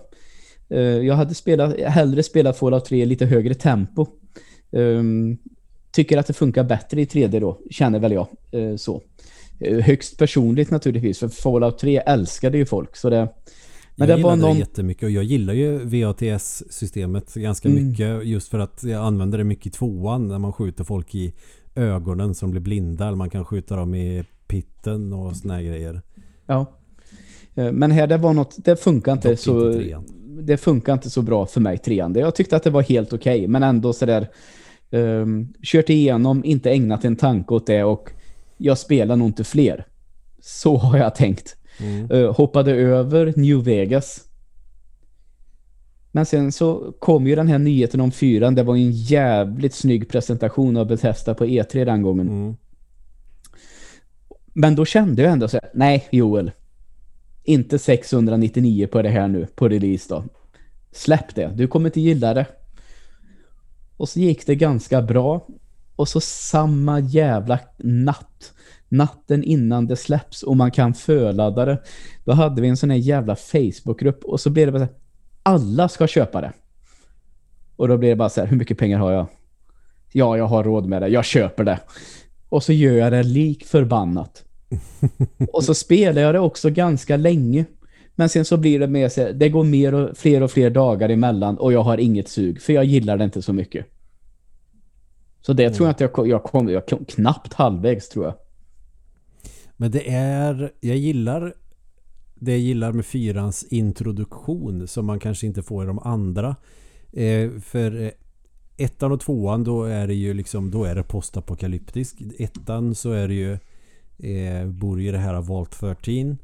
Eh, Jag hade spelat, hellre spelat Fallout 3 i lite högre tempo. Ehm, tycker att det funkar bättre i 3D då, känner väl jag eh, så. Eh, Högst personligt naturligtvis, för Fallout 3 älskade ju folk. Så det, men jag det var gillade någon... det jättemycket och jag gillar ju VATS-systemet ganska Mm. mycket just för att jag använder det mycket i tvåan när man skjuter folk i ögonen som blir blinda eller man kan skjuta dem i pitten och såna här grejer. Ja. Eh, Men här det var något, det funkar inte Dock så... inte det funkar inte så bra för mig, trean. Jag tyckte att det var helt okej, men ändå sådär um, kört igenom, inte ägnat en tanke åt det och jag spelar nog inte fler. Så har jag tänkt. Mm. Eh, hoppade över New Vegas. Men sen så kom ju den här nyheten om fyran. Det var en jävligt snygg presentation av Bethesda på E3 den gången. Mm. Men då kände jag ändå så här, nej Joel. Inte 699 på det här nu, på release då. Släpp det, du kommer inte gilla det. Och så gick det ganska bra. Och så samma jävla natt. Natten innan det släpps och man kan förladda det. Då hade vi en sån här jävla Facebookgrupp och så blev det bara så här, alla ska köpa det. Och då blev det bara så här, hur mycket pengar har jag? Ja, jag har råd med det, jag köper det. Och så gör jag det lik förbannat. och så spelar jag det också ganska länge. Men sen så blir det så här, det går mer och fler och fler dagar emellan och jag har inget sug. För jag gillar det inte så mycket. Så det tror jag att jag jag kom, jag kom knappt halvvägs tror jag. Men det är, jag gillar det jag gillar med fyrans introduktion som man kanske inte får i de andra. Eh, för eh, ettan och tvåan då är det ju liksom då är det postapokalyptisk. Ettan så är det ju eh, bor i det här Vault 13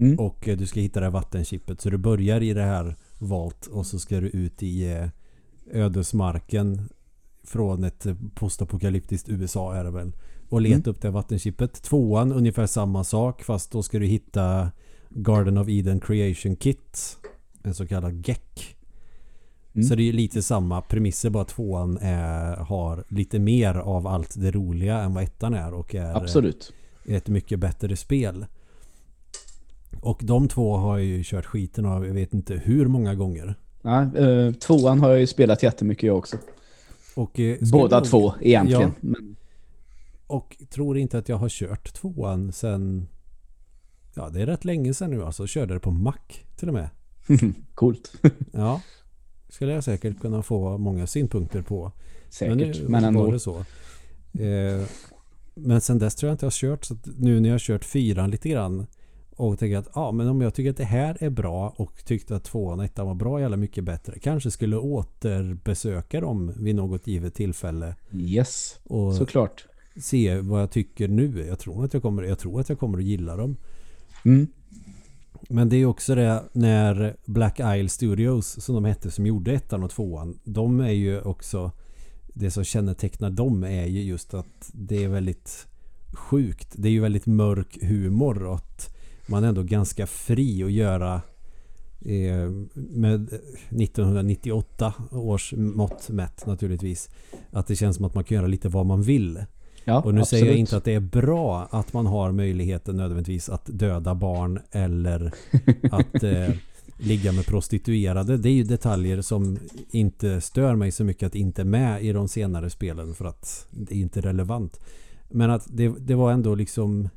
Mm. och eh, du ska hitta det här vattenchippet. Så du börjar i det här Vault och så ska du ut i eh, ödesmarken från ett postapokalyptiskt USA är det väl. Och leta Mm. upp det vattenchippet. Tvåan ungefär samma sak fast då ska du hitta Garden of Eden Creation Kit. En så kallad GEC. Mm. Så det är lite samma premisser bara tvåan är, har lite mer av allt det roliga än vad ettan är och är Absolut. ett mycket bättre spel. Och de två har jag ju kört skiten av jag vet inte hur många gånger. Ja, eh, tvåan har jag ju spelat jättemycket jag också. Och, eh, Båda nog- två egentligen. Ja. Och tror inte att jag har kört tvåan sen... Ja, det är rätt länge sedan nu alltså. Körde det på Mac till och med. Men, coolt. Ja. Skulle jag säkert kunna få många synpunkter på. Säkert. Men, var ändå. det så. Eh, men sen dess tror jag inte jag har kört. Så nu när jag har kört fyran lite grann och tänker att ja, men om jag tycker att det här är bra och tyckte att tvåan och ettan var bra jävla mycket bättre. Kanske skulle återbesöka dem vid något givet tillfälle. Yes, Och såklart. Se vad jag tycker nu. Jag tror att jag kommer, jag tror att jag kommer att gilla dem. Mm. Men det är också det när Black Isle Studios som de hette som gjorde ettan och tvåan. De är ju också det som kännetecknar dem är ju just att det är väldigt sjukt. Det är ju väldigt mörk humor och att man är ändå ganska fri att göra eh, med 1998 års mått mätt naturligtvis. Att det känns som att man kan göra lite vad man vill. Ja, Och nu absolut. säger jag inte att det är bra att man har möjligheten nödvändigtvis att döda barn eller att eh, ligga med prostituerade. Det är ju detaljer som inte stör mig så mycket att inte är med i de senare spelen för att det är inte relevant. Men att det, det var ändå liksom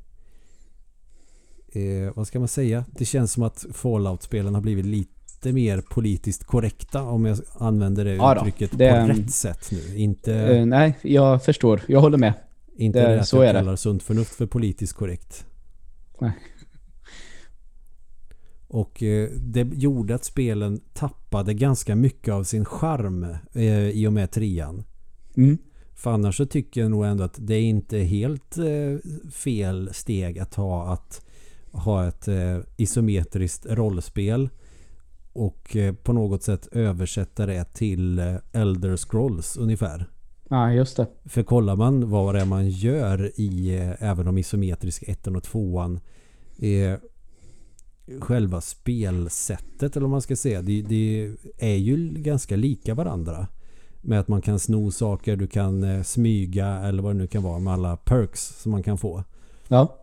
eh, vad ska man säga? Det känns som att Fallout-spelen har blivit lite mer politiskt korrekta om jag använder det Ja då, uttrycket det- på rätt sätt nu. Inte... Eh, nej, jag förstår. Jag håller med. Inte Det- det, att så jag är det. kallar sunt förnuft för politiskt korrekt. Nej. Och eh, det gjorde att spelen tappade ganska mycket av sin charm eh, i och med trean. Mm. För annars så tycker jag nog ändå att det är inte helt eh, fel steg att ta att ha ett isometriskt rollspel och på något sätt översätta det till Elder Scrolls ungefär. Ja, just det. För kollar man vad det är man gör i eh, även de isometriska ettan och tvåan eh, själva spelsättet eller vad man ska säga det, det är ju ganska lika varandra. Med att man kan sno saker, du kan eh, smyga eller vad det nu kan vara med alla perks som man kan få. Ja,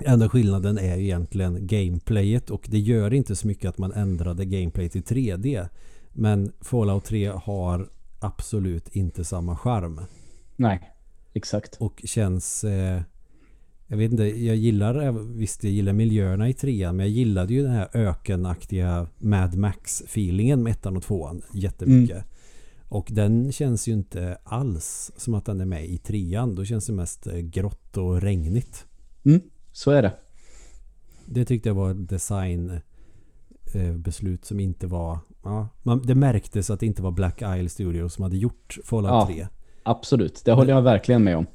Enda skillnaden är egentligen gameplayet och det gör inte så mycket att man ändrade gameplay till 3D. Men Fallout 3 har absolut inte samma charm. nej. Exakt. Och känns... Eh, jag vet inte, jag gillar... eh, Visst, jag gillar miljöerna i trean. Men jag gillade ju den här ökenaktiga Mad Max-feelingen med ettan och tvåan jättemycket. Och den känns ju inte alls som att den är med i trean. Då känns det mest eh, grått och regnigt. Mm, så är det. Det tyckte jag var ett designbeslut som inte var... Ja, man, det märktes att det inte var Black Isle Studios som hade gjort Fallout Ja. 3. Absolut. Det håller jag verkligen med om.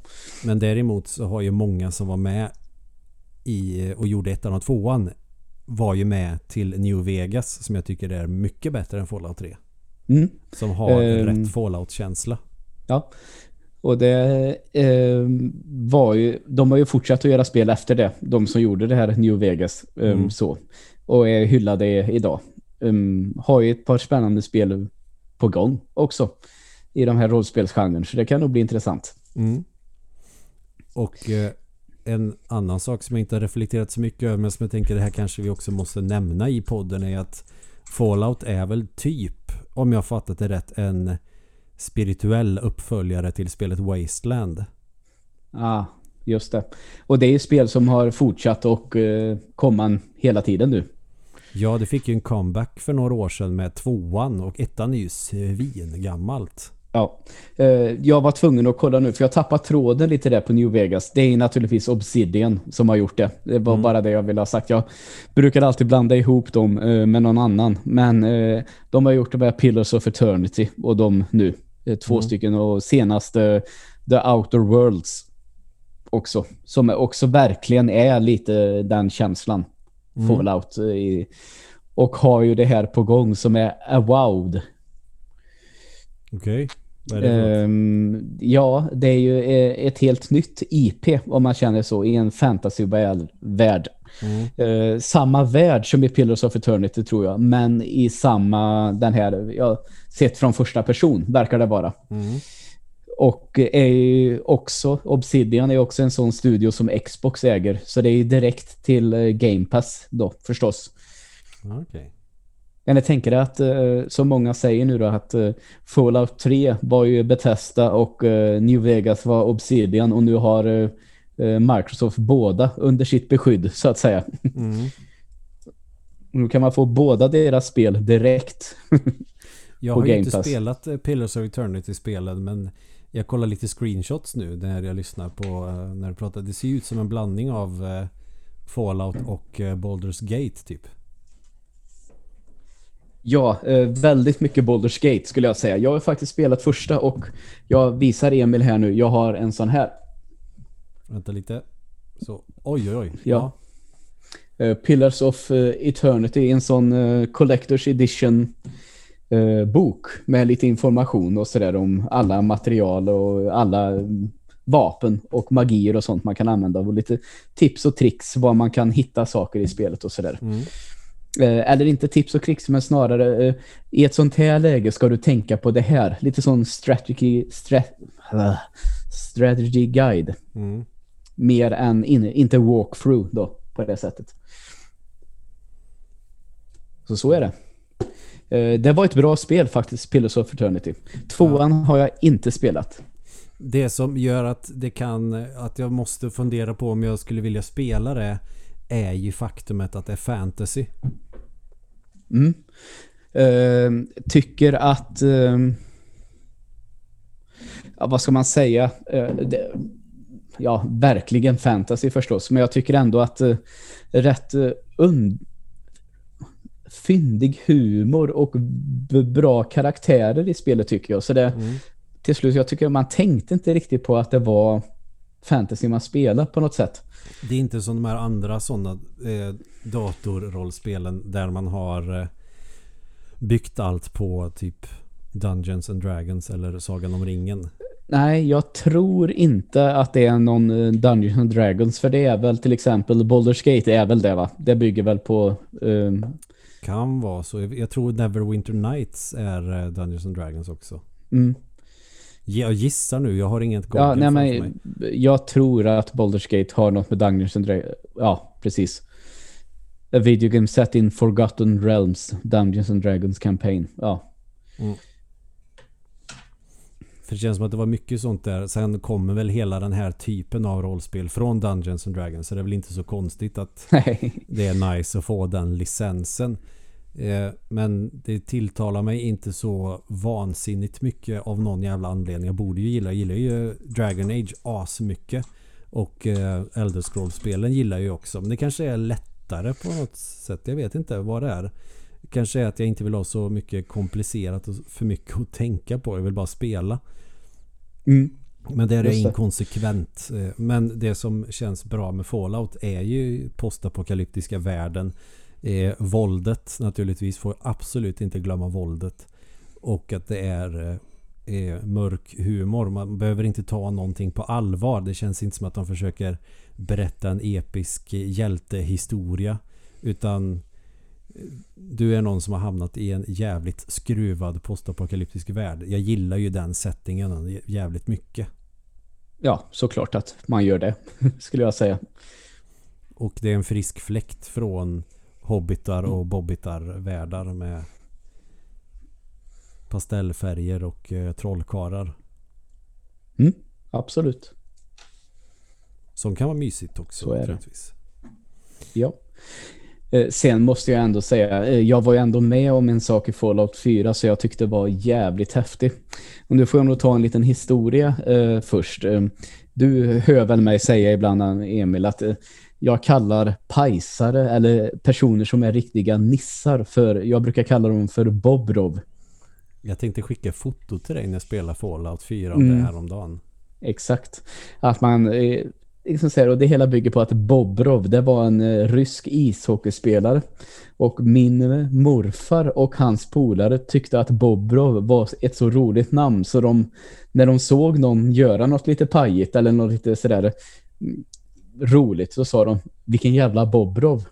Men däremot så har ju många som var med i och gjorde ettan och tvåan var ju med till New Vegas som jag tycker är mycket bättre än Fallout 3. Mm. Som har Ehm. rätt Fallout-känsla. Ja. Och det eh, var ju, de har ju fortsatt att göra spel efter det. De som gjorde det här New Vegas. eh, Mm. så. Och är hyllade idag. Um, har ju ett par spännande spel på gång också. I de här rollspelsgenren. Så det kan nog bli intressant. Mm. Och eh, en annan sak som jag inte har reflekterat så mycket över men som jag tänker det här kanske vi också måste nämna i podden är att Fallout är väl typ, om jag fattat det rätt, en spirituell uppföljare till spelet Wasteland. Ja, just det. Och det är ju spel som har fortsatt och eh, komma hela tiden nu. Ja, det fick ju en comeback för några år sedan med tvåan och ettan är ju svingammalt. Ja, eh, jag var tvungen att kolla nu för jag tappade tråden lite där på New Vegas. Det är naturligtvis Obsidian som har gjort det. Det var bara det jag ville ha sagt. Jag brukar alltid blanda ihop dem eh, med någon annan. Men eh, de har gjort de här Pillars of Eternity och de nu. Två stycken och senast eh, The Outer Worlds också. Som också verkligen är lite den känslan. Fallout. eh, i- Och har ju det här på gång som är Avowed. Okej. Är det? Ehm, ja, det är ju eh, ett helt nytt IP om man känner så i en fantasy-värld. Mm. Eh, samma värld som i Pillars of Eternity tror jag, men i samma den här, ja, sett från första person verkar det vara. Mm. Och är ju också, Obsidian är också en sån studio som Xbox äger, så det är ju direkt till eh, Game Pass då förstås. Okej. Men jag tänker att, eh, som många säger nu då, att eh, Fallout 3 var ju Bethesda och New Vegas var Obsidian och nu har Microsoft båda under sitt beskydd, så att säga. Mm. Nu kan man få båda deras spel direkt. Jag har ju inte spelat Pillars of Eternity-spelen men jag kollar lite screenshots nu när jag lyssnar på eh, när du pratar. Det ser ju ut som en blandning av eh, Fallout och eh, Baldur's Gate typ. Ja, väldigt mycket Baldur's Gate skulle jag säga. Jag har faktiskt spelat första och jag visar Emil här nu. Jag har en sån här. Vänta lite. Så, oj oj oj. Ja. Pillars of Eternity, en sån Collector's Edition eh, bok med lite information och sådär om alla material och alla vapen och magier och sånt man kan använda och lite tips och tricks var man kan hitta saker i spelet och sådär. Mm. Eh, eller inte tips och tricks men snarare eh, i ett sånt här läge ska du tänka på det här. Lite sån strategy, stra uh, strategy guide Mm. mer än in, inte walkthrough då på det sättet. Så så är det. Eh, Det var ett bra spel faktiskt, Pillars of Eternity. Tvåan har jag inte spelat. Det som gör att det kan att jag måste fundera på om jag skulle vilja spela det är ju faktumet att det är fantasy. Mm. Eh, tycker att... Eh, ja, vad ska man säga? Eh, det, ja, verkligen fantasy förstås. Men jag tycker ändå att eh, rätt und fyndig humor och bra karaktärer i spelet tycker jag. Så det, Mm. till slut, jag tycker man tänkte inte riktigt på att det var fantasy man spelar på något sätt. Det är inte som de här andra sådana eh, datorrollspelen där man har eh, byggt allt på typ Dungeons and Dragons eller Sagan om ringen. Nej, jag tror inte att det är någon eh, Dungeons and Dragons, för det är väl till exempel Baldur's Gate är väl det va? Det bygger väl på... ehm, Kan vara så. Jag tror Neverwinter Nights är eh, Dungeons and Dragons också. mm. Jag gissar nu, jag har inget Ja, Google nej, men jag tror att Baldur's Gate har något med Dungeons and Dragons... Ja, precis. A video game set in Forgotten Realms, Dungeons and Dragons campaign. Ja, För det känns som att det var mycket sånt där. Sen kommer väl hela den här typen av rollspel från Dungeons and Dragons. Så det är väl inte så konstigt att det är nice att få den licensen. Eh, Men det tilltalar mig inte så vansinnigt mycket av någon jävla anledning. Jag borde ju gilla, jag gillar ju Dragon Age asmycket. Och eh, Elder Scrolls-spelen gillar jag ju också. Men det kanske är lättare på något sätt. Jag vet inte vad det är. Kanske är att jag inte vill ha så mycket komplicerat och för mycket att tänka på. Jag vill bara spela. Mm. Men där är det. inkonsekvent. Eh, Men det som känns bra med Fallout är ju postapokalyptiska världen. Eh, våldet naturligtvis. Får absolut inte glömma våldet. Och att det är eh, eh, mörk humor. Man behöver inte ta någonting på allvar. Det känns inte som att de försöker berätta en episk hjältehistoria. Utan du är någon som har hamnat i en jävligt skruvad postapokalyptisk värld. Jag gillar ju den settingen jävligt mycket. Ja, såklart att man gör det, skulle jag säga. Och det är en frisk fläkt från hobbitar och bobbitar-världar med pastellfärger och eh, trollkarlar. Mm, absolut. Som kan vara mysigt också. Så är det. Ja. Eh, Sen måste jag ändå säga, eh, jag var ju ändå med om en sak i Fallout 4 så jag tyckte det var jävligt häftig. Och nu får jag nog ta en liten historia eh, först. Eh, du hör väl mig säga ibland, Emil, att jag kallar pajsare eller personer som är riktiga nissar för, jag brukar kalla dem för Bobrov. Jag tänkte skicka foto till dig när jag spelar Fallout 4 om Mm. det här om dagen. Exakt. Att man, liksom så här, och det hela bygger på att Bobrov, det var en eh, rysk ishockeyspelare. Och min morfar och hans polare tyckte att Bobrov var ett så roligt namn så de, när de såg någon göra något lite pajigt eller något lite sådär mm, roligt så sa de, vilken jävla Bobrov.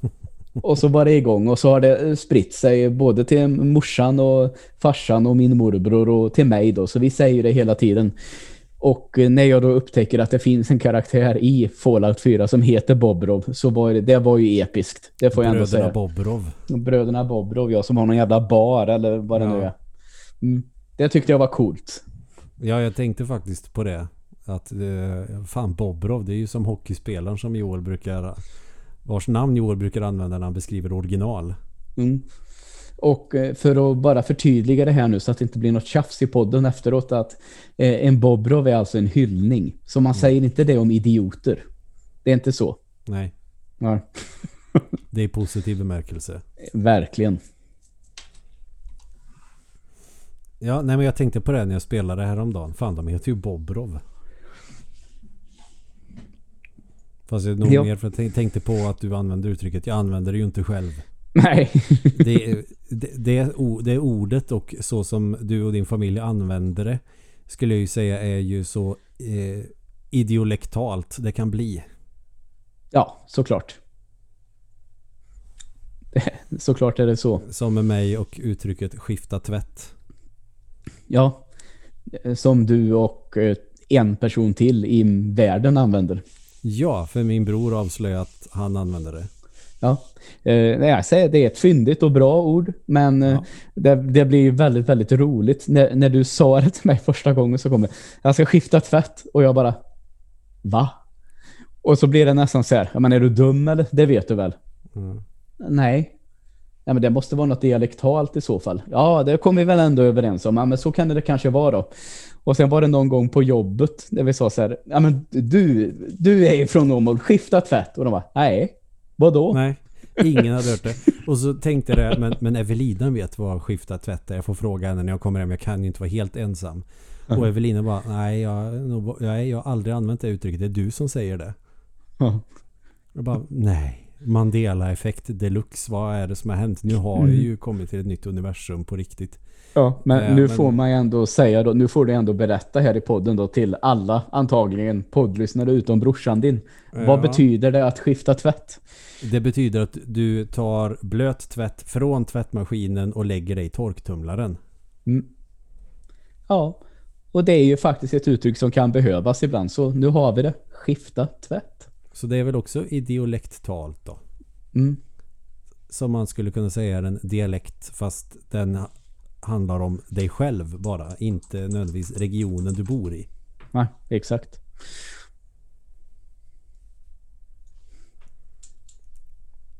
Och så var det igång och så har det spritt sig både till morsan och farsan och min morbror och till mig då. Så vi säger det hela tiden. Och när jag då upptäcker att det finns en karaktär i Fallout 4 som heter Bobrov så var det, det var ju episkt. Det får jag ändå säga. Bröderna Bobrov. Bröderna Bobrov, ja, som har någon jävla bar eller vad det Ja. nu är. Mm. Det tyckte jag var coolt. Ja, jag tänkte faktiskt på det. Att eh, fan Bobrov, det är ju som hockeyspelaren som Joel brukar vars namn Joel brukar använda när han beskriver original. Mm. Och eh, för att bara förtydliga det här nu så att det inte blir något tjafs i podden efteråt att eh, en Bobrov är alltså en hyllning. Så man säger inte det om idioter. Det är inte så. Nej, Ja, det är positiv bemärkelse. verkligen. Ja, nej men jag tänkte på det när jag spelade häromdagen. Fan, de heter ju Bobrov. Fast jag nog Ja. mer för att jag tänkte på att du använder uttrycket. Jag använder det ju inte själv. Nej. Det, är- det, det, är det är ordet och så som du och din familj använder det skulle jag ju säga är ju så eh, idiolektalt det kan bli. ja, såklart. Såklart är det så. Som med mig och uttrycket skifta tvätt. Ja. Som du och eh, en person till i världen använder. Ja, för min bror avslöjade att han använder det. Ja, eh, nej, jag säger det är ett fyndigt och bra ord, men eh, Ja. det, det blir väldigt, väldigt roligt. När, när du sa det till mig första gången så kommer jag ska skifta tvätt och jag bara, va? Och så blir det nästan så här, men är du dum eller? Det vet du väl? Mm. Nej. Nej, men det måste vara något dialektalt i så fall. Ja, det kom vi väl ändå överens om. Ja, men så kan det kanske vara då. Och sen var det någon gång på jobbet där vi sa så här, ja men du, du är ju från Åmål, skifta tvätt. Och de bara, nej, vadå? Nej, ingen hade hört det. Och så tänkte jag men, men Evelina vet vad skifta tvätt är. Jag får fråga henne när jag kommer hem. Jag kan ju inte vara helt ensam. Och Evelina bara, nej jag, nog- jag, har aldrig använt det uttrycket. Det är du som säger det. Ja. Jag bara, nej. Mandela-effekt deluxe. Vad är det som har hänt? Nu har jag ju kommit till ett nytt universum på riktigt. Ja, men Eh, nu men- får man ju ändå säga då, nu får du ändå berätta här i podden då till alla antagligen poddlyssnare utom brorsan din. Ja. Vad betyder det att skifta tvätt? Det betyder att du tar blöt tvätt från tvättmaskinen och lägger det i torktumlaren. Mm. Ja, och det är ju faktiskt ett uttryck som kan behövas ibland, så nu har vi det. Skifta tvätt. Så det är väl också idiolektalt då. Mm. Som man skulle kunna säga är en dialekt fast den handlar om dig själv bara. Inte nödvändigtvis regionen du bor i. Nej, exakt.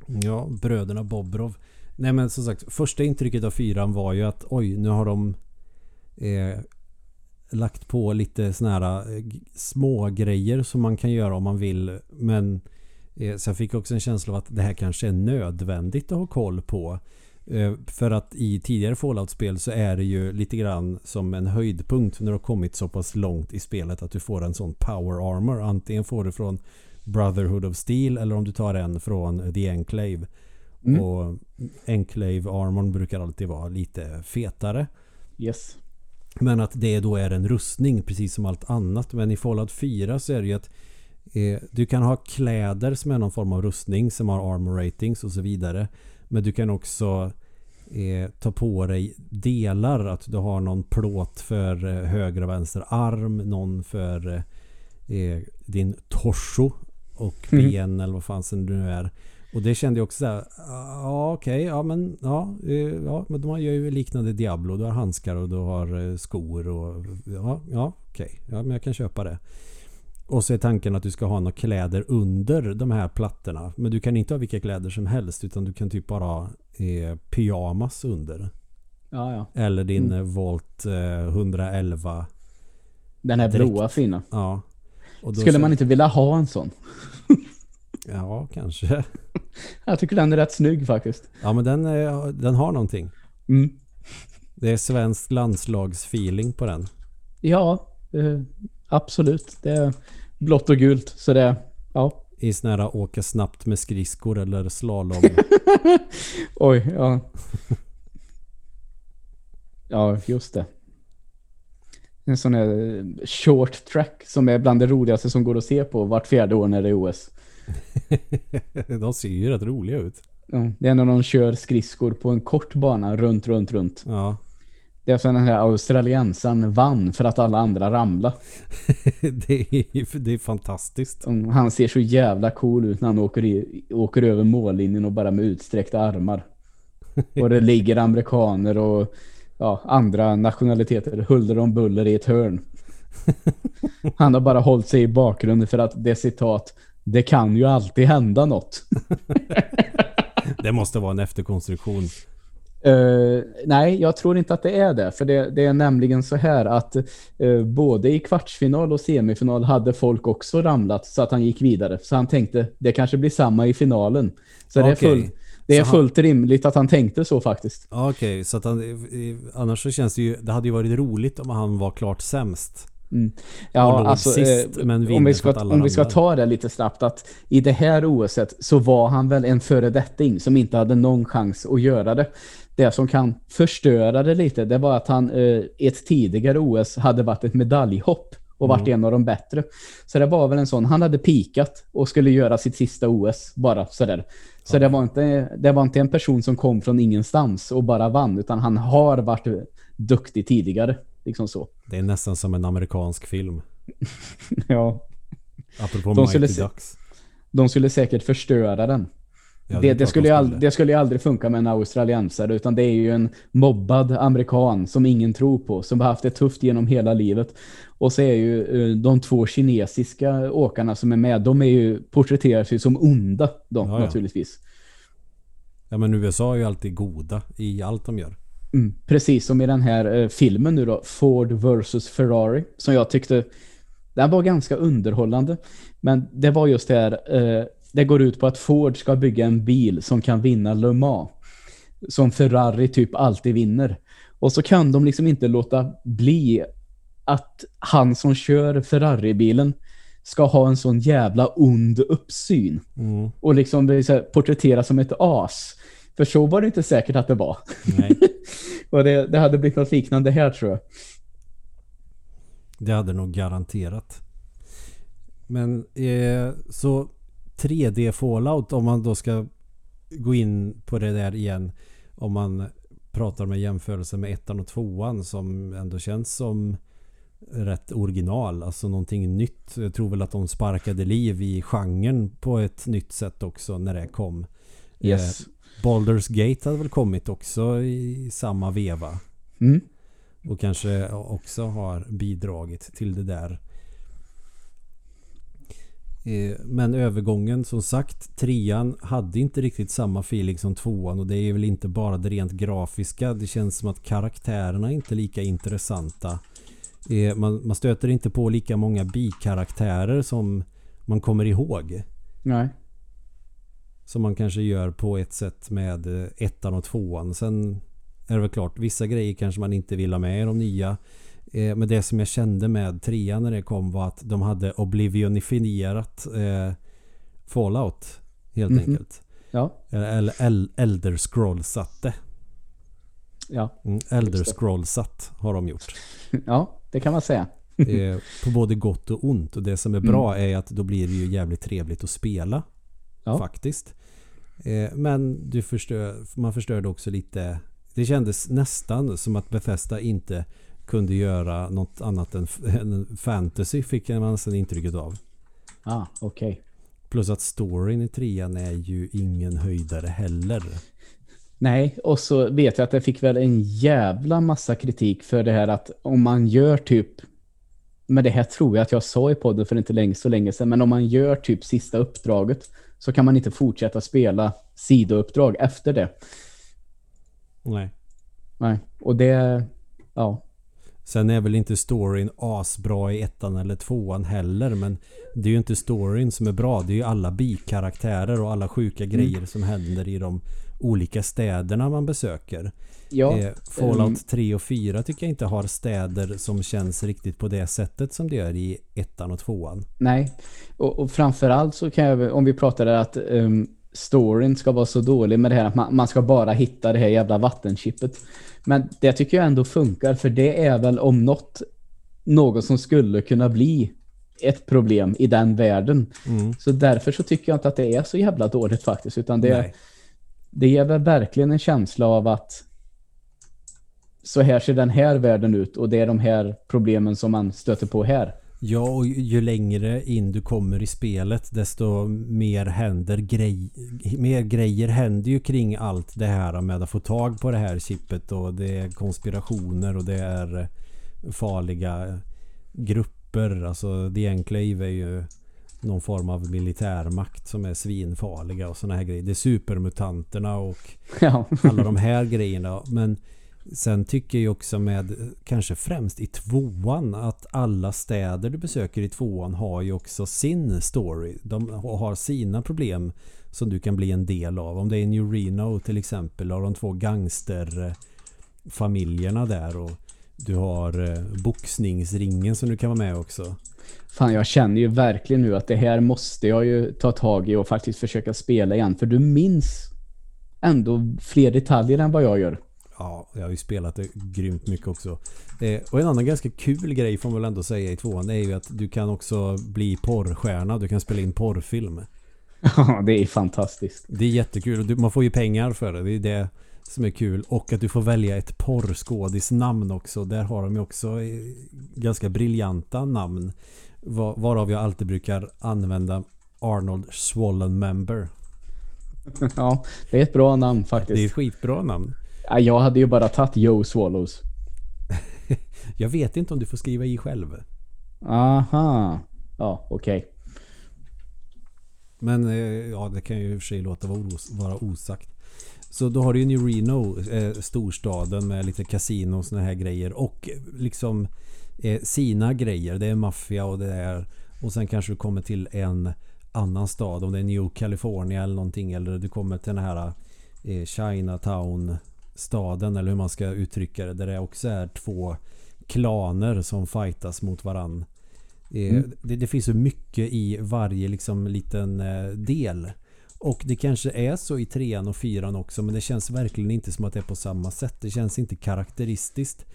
Ja, bröderna Bobrov. Nej men som sagt, första intrycket av fyran var ju att oj, nu har de eh, lagt på lite såna här eh, små grejer som man kan göra om man vill. Men eh, så jag fick också en känsla av att det här kanske är nödvändigt att ha koll på. Eh, för att i tidigare Fallout-spel så är det ju lite grann som en höjdpunkt när du har kommit så pass långt i spelet att du får en sån power armor. Antingen får du från Brotherhood of Steel eller om du tar en från The Enclave. Mm. Och Enclave armorn brukar alltid vara lite fetare. Yes. Men att det då är en rustning precis som allt annat. Men i Fallout 4 så är det ju att eh, du kan ha kläder som är någon form av rustning som har armor ratings och så vidare. Men du kan också eh, ta på dig delar. Att du har någon plåt för eh, höger och vänster arm. Någon för eh, din torso och Mm. ben eller vad fan sen nu är. Och det kände jag också så här. Ja okej, ja men ja, eh, ja men de gör ju liknande Diablo. Du har handskar och du har eh, skor och ja, ja okej. Ja men jag kan köpa det. Och så är tanken att du ska ha några kläder under de här plattorna. Men du kan inte ha vilka kläder som helst utan du kan typ bara ha eh, pyjamas under. Ja, ja. Eller din Mm. eh, Volt eh, 111. Den här Direkt. blåa fina. Ja. Skulle så- man inte vilja ha en sån? Ja, kanske. Jag tycker den är rätt snygg faktiskt. Ja men den, eh, den har någonting. Mm. Det är svensk landslagsfeeling på den. Ja, eh, absolut. Det, blått och gult. Så det, ja. I sån här åka snabbt med skridskor eller slalom. Oj, ja. Ja, just det. En sån här short track som är bland det roligaste som går att se på vart fjärde år när det är OS. De ser ju rätt roliga ut. Ja, det är när de kör skridskor på en kort bana runt, runt, runt. Ja. Det är så den här australiensaren vann för att alla andra ramla. det, är, det är fantastiskt. Han ser så jävla cool ut när han åker, i, åker över mållinjen och bara med utsträckta armar. Och det ligger amerikaner och ja, andra nationaliteter huller om buller i ett hörn. Han har bara hållit sig i bakgrunden för att det citat det kan ju alltid hända något. det måste vara en efterkonstruktion. Uh, nej, jag tror inte att det är det. För det, det är nämligen så här att uh, både i kvartsfinal och semifinal hade folk också ramlat så att han gick vidare. Så han tänkte, det kanske blir samma i finalen. Så okay. det är, full, det är fullt han... rimligt att han tänkte så faktiskt. Okej, okay, så att han, annars så känns det ju, det hade ju varit roligt om han var klart sämst. Mm. Ja, alltså, sist, eh, om, vi ska, om vi ska ta det lite snabbt att i det här OSet så var han väl en föredetting som inte hade någon chans att göra det. Det som kan förstöra det lite det var att han eh, ett tidigare OS hade varit ett medaljhopp och varit mm. en av de bättre. Så det var väl en sån, han hade pikat och skulle göra sitt sista OS bara sådär. Så ja. det, var inte, det var inte en person som kom från ingenstans och bara vann utan han har varit duktig tidigare. Liksom så. Det är nästan som en amerikansk film. ja. Apropå de Mighty Ducks. De skulle säkert förstöra den. Ja, det, det, skulle aldrig, det skulle ju aldrig funka med en australiensare utan det är ju en mobbad amerikan som ingen tror på, som har haft det tufft genom hela livet. Och så är ju uh, de två kinesiska åkarna som är med, de är ju porträtteras ju som onda de ja, naturligtvis. Ja men USA är ju alltid goda i allt de gör. Mm, precis som i den här uh, filmen nu då, Ford vs Ferrari, som jag tyckte den var ganska underhållande. Men det var just det här, uh, det går ut på att Ford ska bygga en bil som kan vinna Le Mans. Som Ferrari typ alltid vinner. Och så kan de liksom inte låta bli att han som kör Ferrari-bilen ska ha en sån jävla ond uppsyn. Mm. Och liksom bli porträtteras som ett as. För så var det inte säkert att det var. och det, det hade blivit något liknande här tror jag. Det hade nog garanterat. Men eh, så 3D Fallout om man då ska gå in på det där igen. Om man pratar med jämförelse med ettan och tvåan som ändå känns som rätt original. Alltså någonting nytt. Jag tror väl att de sparkade liv i genren på ett nytt sätt också när det kom. Yes. Eh, Baldur's Gate hade väl kommit också i samma veva. Mm. Och kanske också har bidragit till det där. Eh, men övergången som sagt, trean hade inte riktigt samma feeling som tvåan och det är väl inte bara det rent grafiska. Det känns som att karaktärerna är inte lika intressanta. Eh, man, man stöter inte på lika många bikaraktärer som man kommer ihåg. Nej. Som man kanske gör på ett sätt med eh, ettan och tvåan. Sen är det väl klart, vissa grejer kanske man inte vill ha med i de nya. Eh, men det som jag kände med trean när det kom var att de hade oblivionifierat eh, Fallout helt mm -hmm. enkelt. Ja. Eller el Elder Scrollsatte. Ja. Mm, Elder Scrollsat har de gjort. Ja, det kan man säga. eh, på både gott och ont. Och det som är bra mm. är att då blir det ju jävligt trevligt att spela. Ja. Faktiskt. Eh, men du förstör, man förstörde också lite det kändes nästan som att Bethesda inte kunde göra något annat än, än fantasy fick man nästan intrycket av. Ah, okej. Okay. Plus att storyn i trean är ju ingen höjdare heller. Nej, och så vet jag att det fick väl en jävla massa kritik för det här att om man gör typ men det här tror jag att jag sa i podden för inte länge, så länge sedan, men om man gör typ sista uppdraget så kan man inte fortsätta spela sidouppdrag efter det. Nej. Nej, och det, ja. Sen är väl inte storyn asbra i ettan eller tvåan heller men det är ju inte storyn som är bra. Det är ju alla bikaraktärer och alla sjuka mm. grejer som händer i de olika städerna man besöker. Ja, Eh, Fallout ehm. 3 och 4 tycker jag inte har städer som känns riktigt på det sättet som det gör i ettan och tvåan. Nej, och, och framförallt så kan jag, om vi pratar att um, storyn ska vara så dålig med det här att man, man ska bara hitta det här jävla vattenchippet. Men det tycker jag ändå funkar för det är väl om något något som skulle kunna bli ett problem i den världen. Mm. Så därför så tycker jag inte att det är så jävla dåligt faktiskt utan det, Nej. det ger väl verkligen en känsla av att så här ser den här världen ut och det är de här problemen som man stöter på här. Ja, och ju längre in du kommer i spelet desto mer händer grej, mer grejer händer ju kring allt det här med att få tag på det här chippet och det är konspirationer och det är farliga grupper. Alltså The Enclave är ju någon form av militärmakt som är svinfarliga och såna här grejer. Det är supermutanterna och alla de här grejerna. Men sen tycker jag också med kanske främst i tvåan att alla städer du besöker i tvåan har ju också sin story. De har sina problem som du kan bli en del av. Om det är New Reno till exempel har de två gangsterfamiljerna där och du har eh, boxningsringen som du kan vara med också. fan jag känner ju verkligen nu att det här måste jag ju ta tag i och faktiskt försöka spela igen. För du minns ändå fler detaljer än vad jag gör. Ja, jag har ju spelat det grymt mycket också. Eh, och en annan ganska kul grej får man väl ändå säga i tvåan är ju att du kan också bli porrstjärna. Du kan spela in porrfilm. Ja, det är fantastiskt. Det är jättekul du, man får ju pengar för det. Det är det som är kul. Och att du får välja ett porrskådisnamn också. Där har de ju också eh, ganska briljanta namn. Va- Varav jag alltid brukar använda Arnold Swollen Member. Ja, det är ett bra namn Det är faktiskt. ett skitbra namn. Ja, Jag hade ju bara tagit Joe Swallows. Jag vet inte om du får skriva i själv. Aha. Ja, okej. Men eh, ja, det kan ju i och för sig låta vara, os vara osagt. Så då har du ju New Reno, eh, storstaden med lite kasino och såna här grejer. Och eh, liksom sina grejer. Det är maffia och det är... Och sen kanske du kommer till en annan stad. Om det är New California eller någonting. Eller du kommer till den här eh, Chinatown staden eller hur man ska uttrycka det. Där det också är två klaner som fightas mot varann. Eh, Mm. det, det finns så mycket i varje liksom liten eh, del. Och det kanske är så i trean och fyran också men det känns verkligen inte som att det är på samma sätt. Det känns inte karaktäristiskt.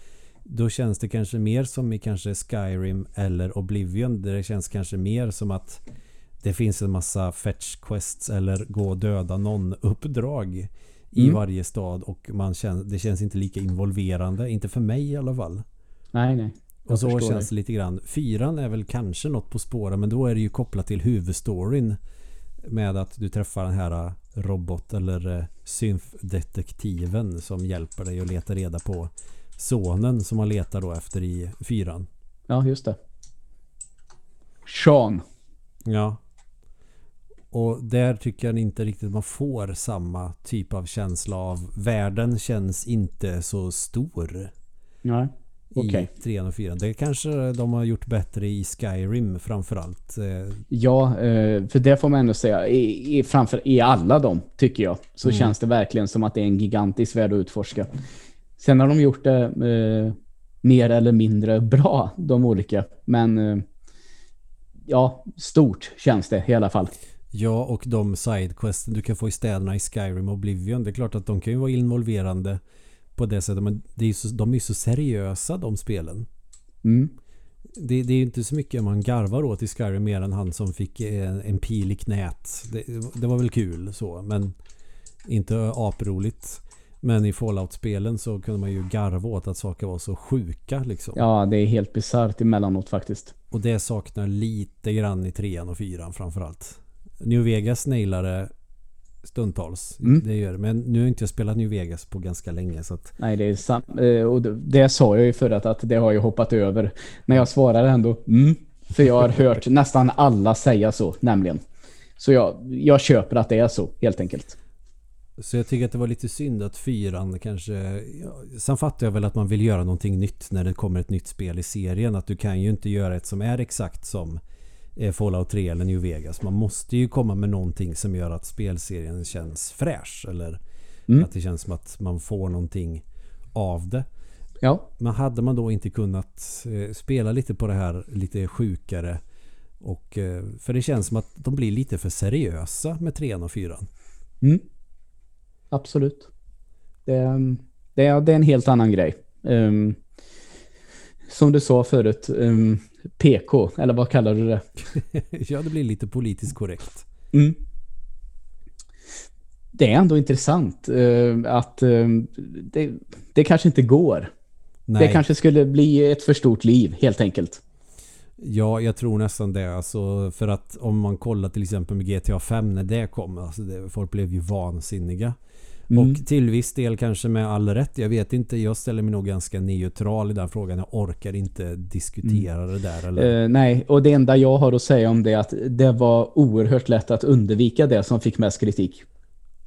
Då känns det kanske mer som i kanske Skyrim eller Oblivion där det känns kanske mer som att det finns en massa fetch quests eller gå och döda någon uppdrag i Mm. varje stad och man känner, det känns inte lika involverande. Inte för mig i alla fall. Nej, nej. Jag Och så känns det lite grann. Fyran är väl kanske något på spåren men då är det ju kopplat till huvudstoryn. Med att du träffar den här äh, robot eller äh, synfdetektiven som hjälper dig att leta reda på sonen som man letar då efter i fyran. Ja, just det. Sean. Ja. Och där tycker jag inte riktigt man får samma typ av känsla av världen känns inte så stor. Nej. Okej. i trean och fyran. Det kanske de har gjort bättre i Skyrim framförallt. Eh, Ja, eh, för det får man ändå säga. I, i, framför, I alla dem, tycker jag, så Mm. känns det verkligen som att det är en gigantisk värld att utforska. Sen har de gjort det eh, mer eller mindre bra, de olika. Men eh, ja, stort känns det i alla fall. Ja, och de sidequests du kan få i städerna i Skyrim och Oblivion. Det är klart att de kan ju vara involverande på det sättet. Men det är ju så, de är ju så seriösa de spelen. Mm. Det, det är ju inte så mycket man garvar åt i Skyrim mer än han som fick en, en pil i knät. Det, det var väl kul så, men inte aproligt. Men i Fallout-spelen så kunde man ju garva åt att saker var så sjuka liksom. Ja, det är helt bisarrt emellanåt faktiskt. Och det saknar lite grann i trean och fyran framförallt. New Vegas nailar det stundtals. Mm. Det gör det. Men nu har inte jag spelat New Vegas på ganska länge så att Nej, det är sam- eh, och det, sa jag ju förut att det har jag hoppat över. Men jag svarar ändå mm, för jag har hört nästan alla säga så, nämligen. Så jag, jag köper att det är så, helt enkelt. Så jag tycker att det var lite synd att fyran kanske... Ja, sen fattar jag väl att man vill göra någonting nytt när det kommer ett nytt spel i serien. Att du kan ju inte göra ett som är exakt som Fallout 3 eller New Vegas. Man måste ju komma med någonting som gör att spelserien känns fräsch. Eller Mm. Att det känns som att man får någonting av det. Ja. Men hade man då inte kunnat eh, spela lite på det här lite sjukare och eh, för det känns som att de blir lite för seriösa med trean och fyran. Mm. Absolut. Det, är- det, det är en helt annan grej. Ehm, som du sa förut, ehm, PK, eller vad kallar du det? ja, det blir lite politiskt korrekt. Mm. Det är ändå intressant eh, att eh, det, det kanske inte går. Nej, Det kanske skulle bli ett för stort liv, helt enkelt. ja, jag tror nästan det. Alltså, för att om man kollar till exempel med GTA 5 när det kom. Alltså det, folk blev ju vansinniga. Mm. Och till viss del kanske med all rätt. Jag vet inte. Jag ställer mig nog ganska neutral i den frågan. Jag orkar inte diskutera det där. Eller? Eh, nej, och det enda jag har att säga om det är att det var oerhört lätt att undvika det som fick mest kritik.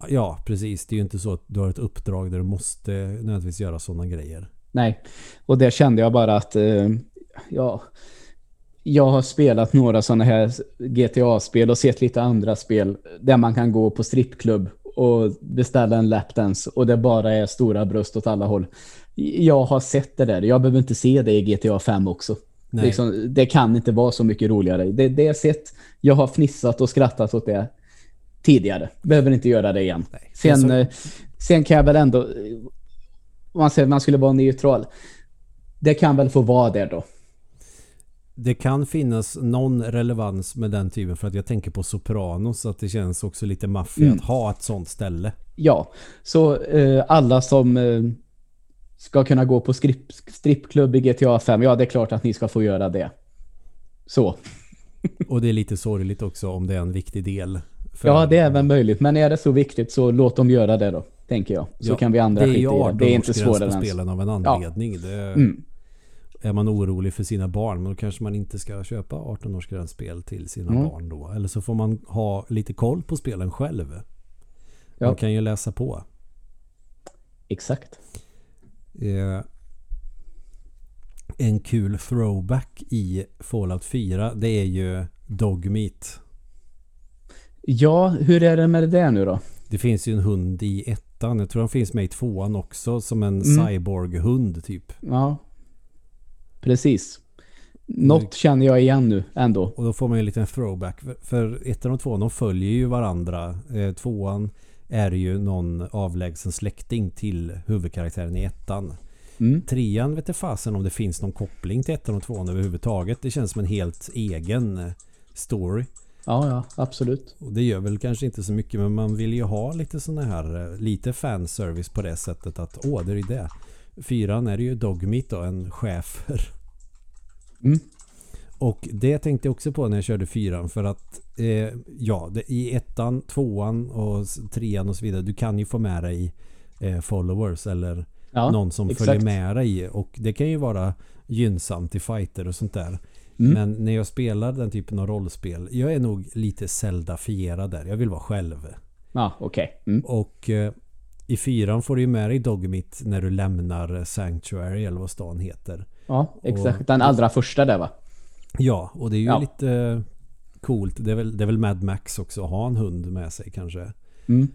Ja, precis. Det är ju inte så att du har ett uppdrag där du måste nödvändigtvis göra sådana grejer. Nej, och där kände jag bara att eh, ja, jag har spelat några sådana här GTA-spel och sett lite andra spel där man kan gå på strippklubb och beställa en lapdance och det bara är stora bröst åt alla håll. Jag har sett det där. Jag behöver inte se det i GTA 5 också. Liksom, det kan inte vara så mycket roligare. Det, det är sett. Jag har fnissat och skrattat åt det tidigare. Behöver inte göra det igen. Nej. Sen, Så- eh, sen kan jag väl ändå... eh, Om man säger att man skulle vara neutral. Det kan väl få vara där då. Det kan finnas någon relevans med den typen för att jag tänker på Sopranos att det känns också lite maffia Mm. att ha ett sånt ställe. Ja, så eh, alla som eh, ska kunna gå på strip, strippklubb i GTA 5, ja det är klart att ni ska få göra det. Så. Och det är lite sorgligt också om det är en viktig del. Ja, det är väl möjligt. Men är det så viktigt så låt dem göra det då, tänker jag. Så Ja, kan vi andra det är skita ju i det. 18 Det är inte svårare än så. spelen av en anledning. Det, Mm. Är man orolig för sina barn men då kanske man inte ska köpa 18-årsgränsspel till sina Mm. barn då. Eller så får man ha lite koll på spelen själv. Ja. Man kan ju läsa på. Exakt. Eh, en kul throwback i Fallout 4 det är ju Dogmeat. Ja, hur är det med det nu då? Det finns ju en hund i ettan. Jag tror han finns med i tvåan också som en Mm. cyborg-hund typ. Ja, precis. Något känner jag igen nu ändå. Och då får man ju en liten throwback. För- ettan och tvåan de följer ju varandra. Eh, tvåan är ju någon avlägsen släkting till huvudkaraktären i ettan. Mm. Trean vet jag fasen om det finns någon koppling till ettan och tvåan överhuvudtaget. Det känns som en helt egen story. Ja, ja, absolut. Och det gör väl kanske inte så mycket men man vill ju ha lite såna här eh, lite fanservice på det sättet att åh det är ju det. Fyran är det ju Dogmeat då, en chefer. Mm. Och det tänkte jag också på när jag körde fyran för att eh, ja, det, i ettan, tvåan och trean och så vidare du kan ju få med dig eh, followers eller Ja, någon som exakt. följer med dig och det kan ju vara gynnsamt i fighter och sånt där. Mm. Men när jag spelar den typen av rollspel jag är nog lite Zelda-fierad där. Jag vill vara själv. Ja, okej. Mm. Och eh, i fyran får du ju med dig Dogmeat när du lämnar Sanctuary eller vad stan heter. Ja, exakt. Den allra första där va? Ja, och det är ju Ja. lite eh, coolt. Det är, väl, det är väl Mad Max också att ha en hund med sig kanske. Mm.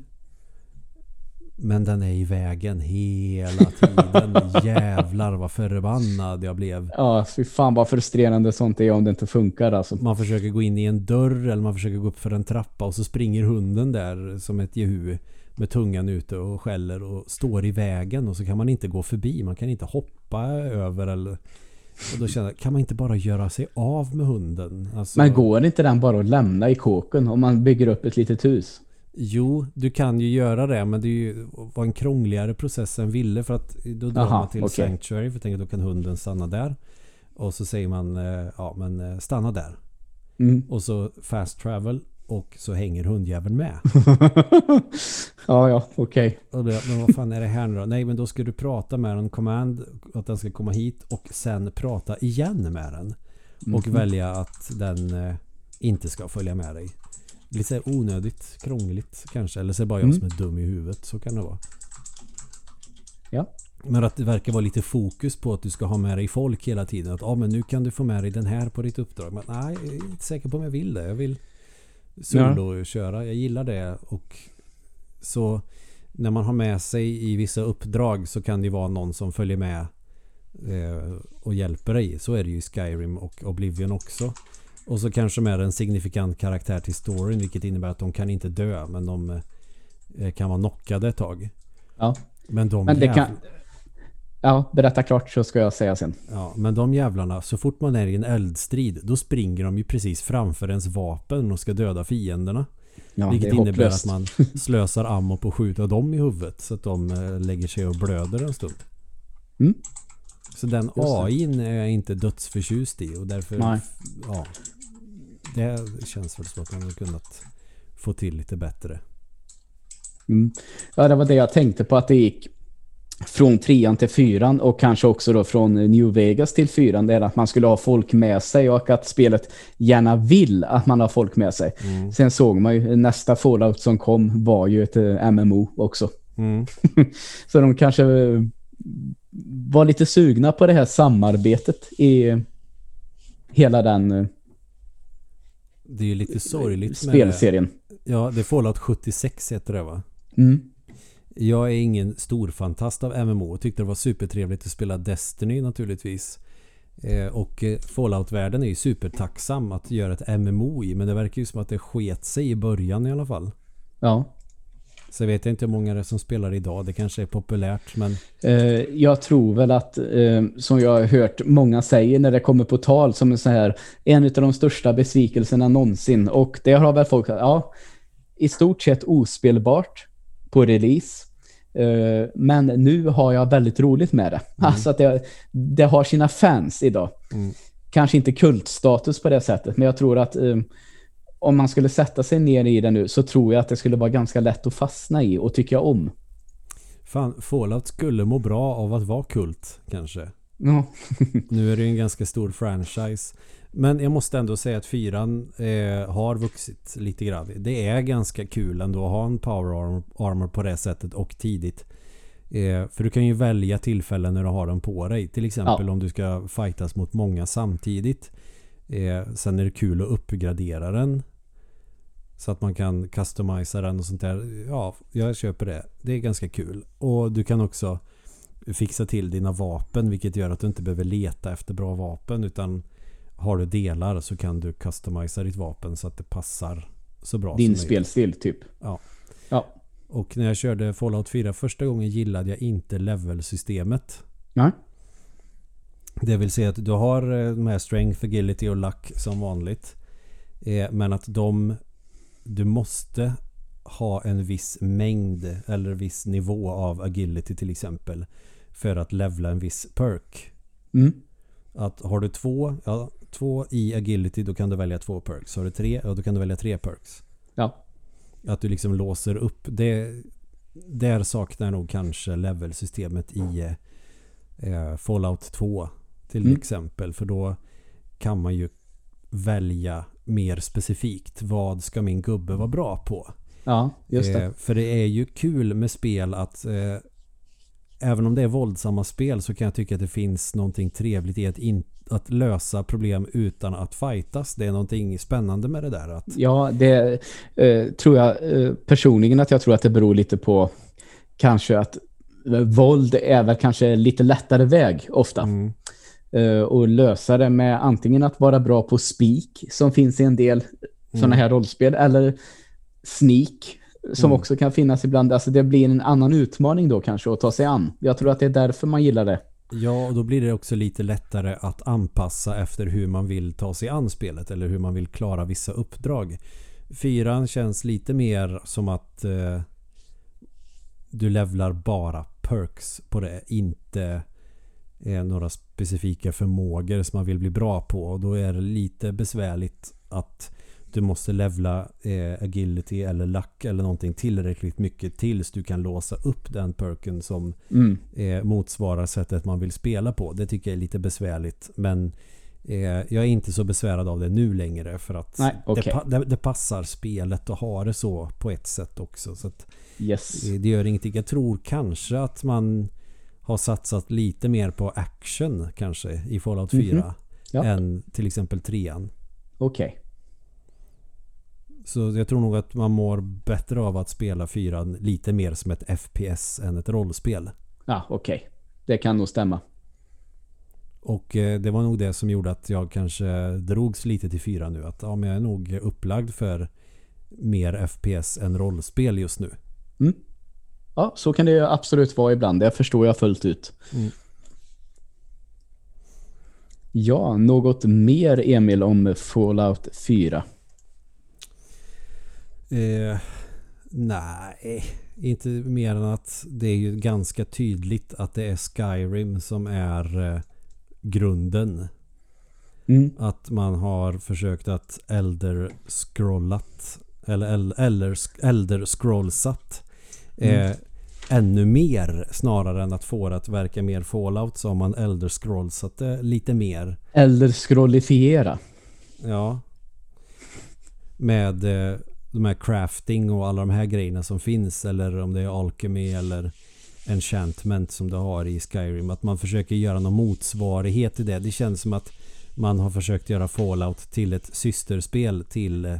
Men den är i vägen hela tiden. Jävlar vad förbannad jag blev. Ja, fy fan vad frustrerande sånt är om det inte funkar alltså. Man försöker gå in i en dörr eller man försöker gå upp för en trappa och så springer hunden där som ett jehu med tungan ute och skäller och står i vägen och så kan man inte gå förbi. Man kan inte hoppa över eller... Och då känner jag, kan man inte bara göra sig av med hunden? Alltså, Men går inte den bara att lämna i kåken om man bygger upp ett litet hus? Jo, du kan ju göra det men det ju, var en krångligare process än ville för att då drar Aha, man till okej. Sanctuary för tänker då kan hunden stanna där. Och så säger man eh, ja men eh, stanna där. Mm. Och så fast travel och så hänger hundjäveln med. ja, ja, okej. Då, men vad fan är det här nu då? Nej men då ska du prata med en command att den ska komma hit och sen prata igen med den. Och Mhm. välja att den eh, inte ska följa med dig. Lite så här onödigt krångligt kanske. Eller så är det bara jag Mm. som är dum i huvudet. Så kan det vara. Ja. Men att det verkar vara lite fokus på att du ska ha med dig folk hela tiden. Att ah, men nu kan du få med dig den här på ditt uppdrag. Men nej, jag är inte säker på om jag vill det. Jag vill solo köra. Jag gillar det. Och så när man har med sig i vissa uppdrag så kan det ju vara någon som följer med eh, och hjälper dig. Så är det ju i Skyrim och Oblivion också. Och så kanske med en signifikant karaktär till storyn vilket innebär att de kan inte dö men de eh, kan vara knockade ett tag. Ja. Men de Men det kan... Ja, berätta klart så ska jag säga sen. Ja, men de jävlarna, så fort man är i en eldstrid då springer de ju precis framför ens vapen och ska döda fienderna. Ja, vilket innebär att man slösar ammo på att skjuta dem i huvudet så att de eh, lägger sig och blöder en stund. Mm. Så den. AIn är jag inte dödsförtjust i och därför Nej. ja, det känns väl så att man hade kunnat få till lite bättre. Mm. Ja, det var det jag tänkte på att det gick från trean till fyran och kanske också då från New Vegas till fyran. Det är att man skulle ha folk med sig och att spelet gärna vill att man har folk med sig. Mm. Sen såg man ju nästa Fallout som kom var ju ett eh, MMO också. Mm. Så de kanske eh, var lite sugna på det här samarbetet i hela den eh, Det är ju lite sorgligt med det. spelserien. Ja, det är Fallout 76 heter det va? Mm. Jag är ingen stor fantast av MMO och tyckte det var supertrevligt att spela Destiny naturligtvis. Eh, och eh, Fallout-världen är ju supertacksam att göra ett MMO i men det verkar ju som att det sket sig i början i alla fall. Ja. Så jag vet inte hur många det är som spelar idag. Det kanske är populärt men Eh, jag tror väl att, som jag har hört många säger när det kommer på tal som en så här, en av de största besvikelserna någonsin. Och det har väl folk ja, i stort sett ospelbart på release. Eh, men nu har jag väldigt roligt med det. Alltså att det, det har sina fans idag. Mm. Kanske inte kultstatus på det sättet, men jag tror att eh, om man skulle sätta sig ner i det nu så tror jag att det skulle vara ganska lätt att fastna i och tycka om. fan Fallout skulle må bra av att vara kult kanske. Ja. Nu är det ju en ganska stor franchise. Men jag måste ändå säga att fyran eh, har vuxit lite grann. Det är ganska kul ändå att ha en power armor, armor på det sättet och tidigt. Eh, för du kan ju välja tillfällen när du har den på dig. Till exempel Ja. om du ska fightas mot många samtidigt. Eh, sen är det kul att uppgradera den. Så att man kan customisa den och sånt där. Ja, jag köper det. Det är ganska kul. Och du kan också fixa till dina vapen vilket gör att du inte behöver leta efter bra vapen utan har du delar så kan du customisa ditt vapen så att det passar så bra Din som möjligt. spelstil typ. Ja. Ja. Och när jag körde Fallout 4 första gången gillade jag inte levelsystemet. Nej. Det vill säga att du har eh, de här strength, agility och luck som vanligt. Eh, Men att de du måste ha en viss mängd eller viss nivå av agility till exempel för att levla en viss perk. Mm. Att har du två, ja, två i agility då kan du välja två perks. Har du tre, ja då kan du välja tre perks. Ja. Att du liksom låser upp det. Där saknar nog kanske levelsystemet i eh, Fallout 2 till Mm. exempel. För då kan man ju välja mer specifikt. Vad ska min gubbe vara bra på? Ja, just det. Eh, för det är ju kul med spel att eh, även om det är våldsamma spel så kan jag tycka att det finns någonting trevligt i att, in, att lösa problem utan att fightas. Det är någonting spännande med det där. Att, Ja, det eh, tror jag eh, personligen att jag tror att det beror lite på kanske att eh, våld är väl kanske lite lättare väg ofta. mm, Eh, och lösa det med antingen att vara bra på speak som finns i en del sådana Mm. här rollspel eller sneak som Mm. också kan finnas ibland. Alltså det blir en annan utmaning då kanske att ta sig an. Jag tror att det är därför man gillar det. Ja, och då blir det också lite lättare att anpassa efter hur man vill ta sig an spelet eller hur man vill klara vissa uppdrag. Fyran känns lite mer som att eh, du levlar bara perks på det, inte eh, några specifika förmågor som man vill bli bra på. Och då är det lite besvärligt att du måste levla eh, agility eller luck eller någonting tillräckligt mycket tills du kan låsa upp den perken som Mm. eh, motsvarar sättet man vill spela på. Det tycker jag är lite besvärligt. Men eh, jag är inte så besvärad av det nu längre för att Nej, okej. det, pa- det, det passar spelet att ha det så på ett sätt också. Så att, Yes. det gör ingenting. Jag tror kanske att man har satsat lite mer på action kanske i Fallout 4 Mhm. Ja. än till exempel 3 Okej. Så jag tror nog att man mår bättre av att spela fyran lite mer som ett FPS än ett rollspel. Ja, okej. Okay. Det kan nog stämma. Och eh, det var nog det som gjorde att jag kanske drogs lite till fyra nu. Att ja, men jag är nog upplagd för mer FPS än rollspel just nu. Mm. Ja, så kan det absolut vara ibland. Det förstår jag fullt ut. Mm. Ja, något mer Emil om Fallout 4? Eh, nej, inte mer än att det är ju ganska tydligt att det är Skyrim som är eh, grunden. Mm. Att man har försökt att elder scrollat eller eller, elder scrollsat mm. eh, ännu mer snarare än att få det att verka mer Fallout så har man elder scrollsat det lite mer. Elder scrollifiera. Ja. Med eh, de här crafting och alla de här grejerna som finns eller om det är alchemy eller enchantment som du har i Skyrim. Att man försöker göra någon motsvarighet till det. Det känns som att man har försökt göra Fallout till ett systerspel till eh,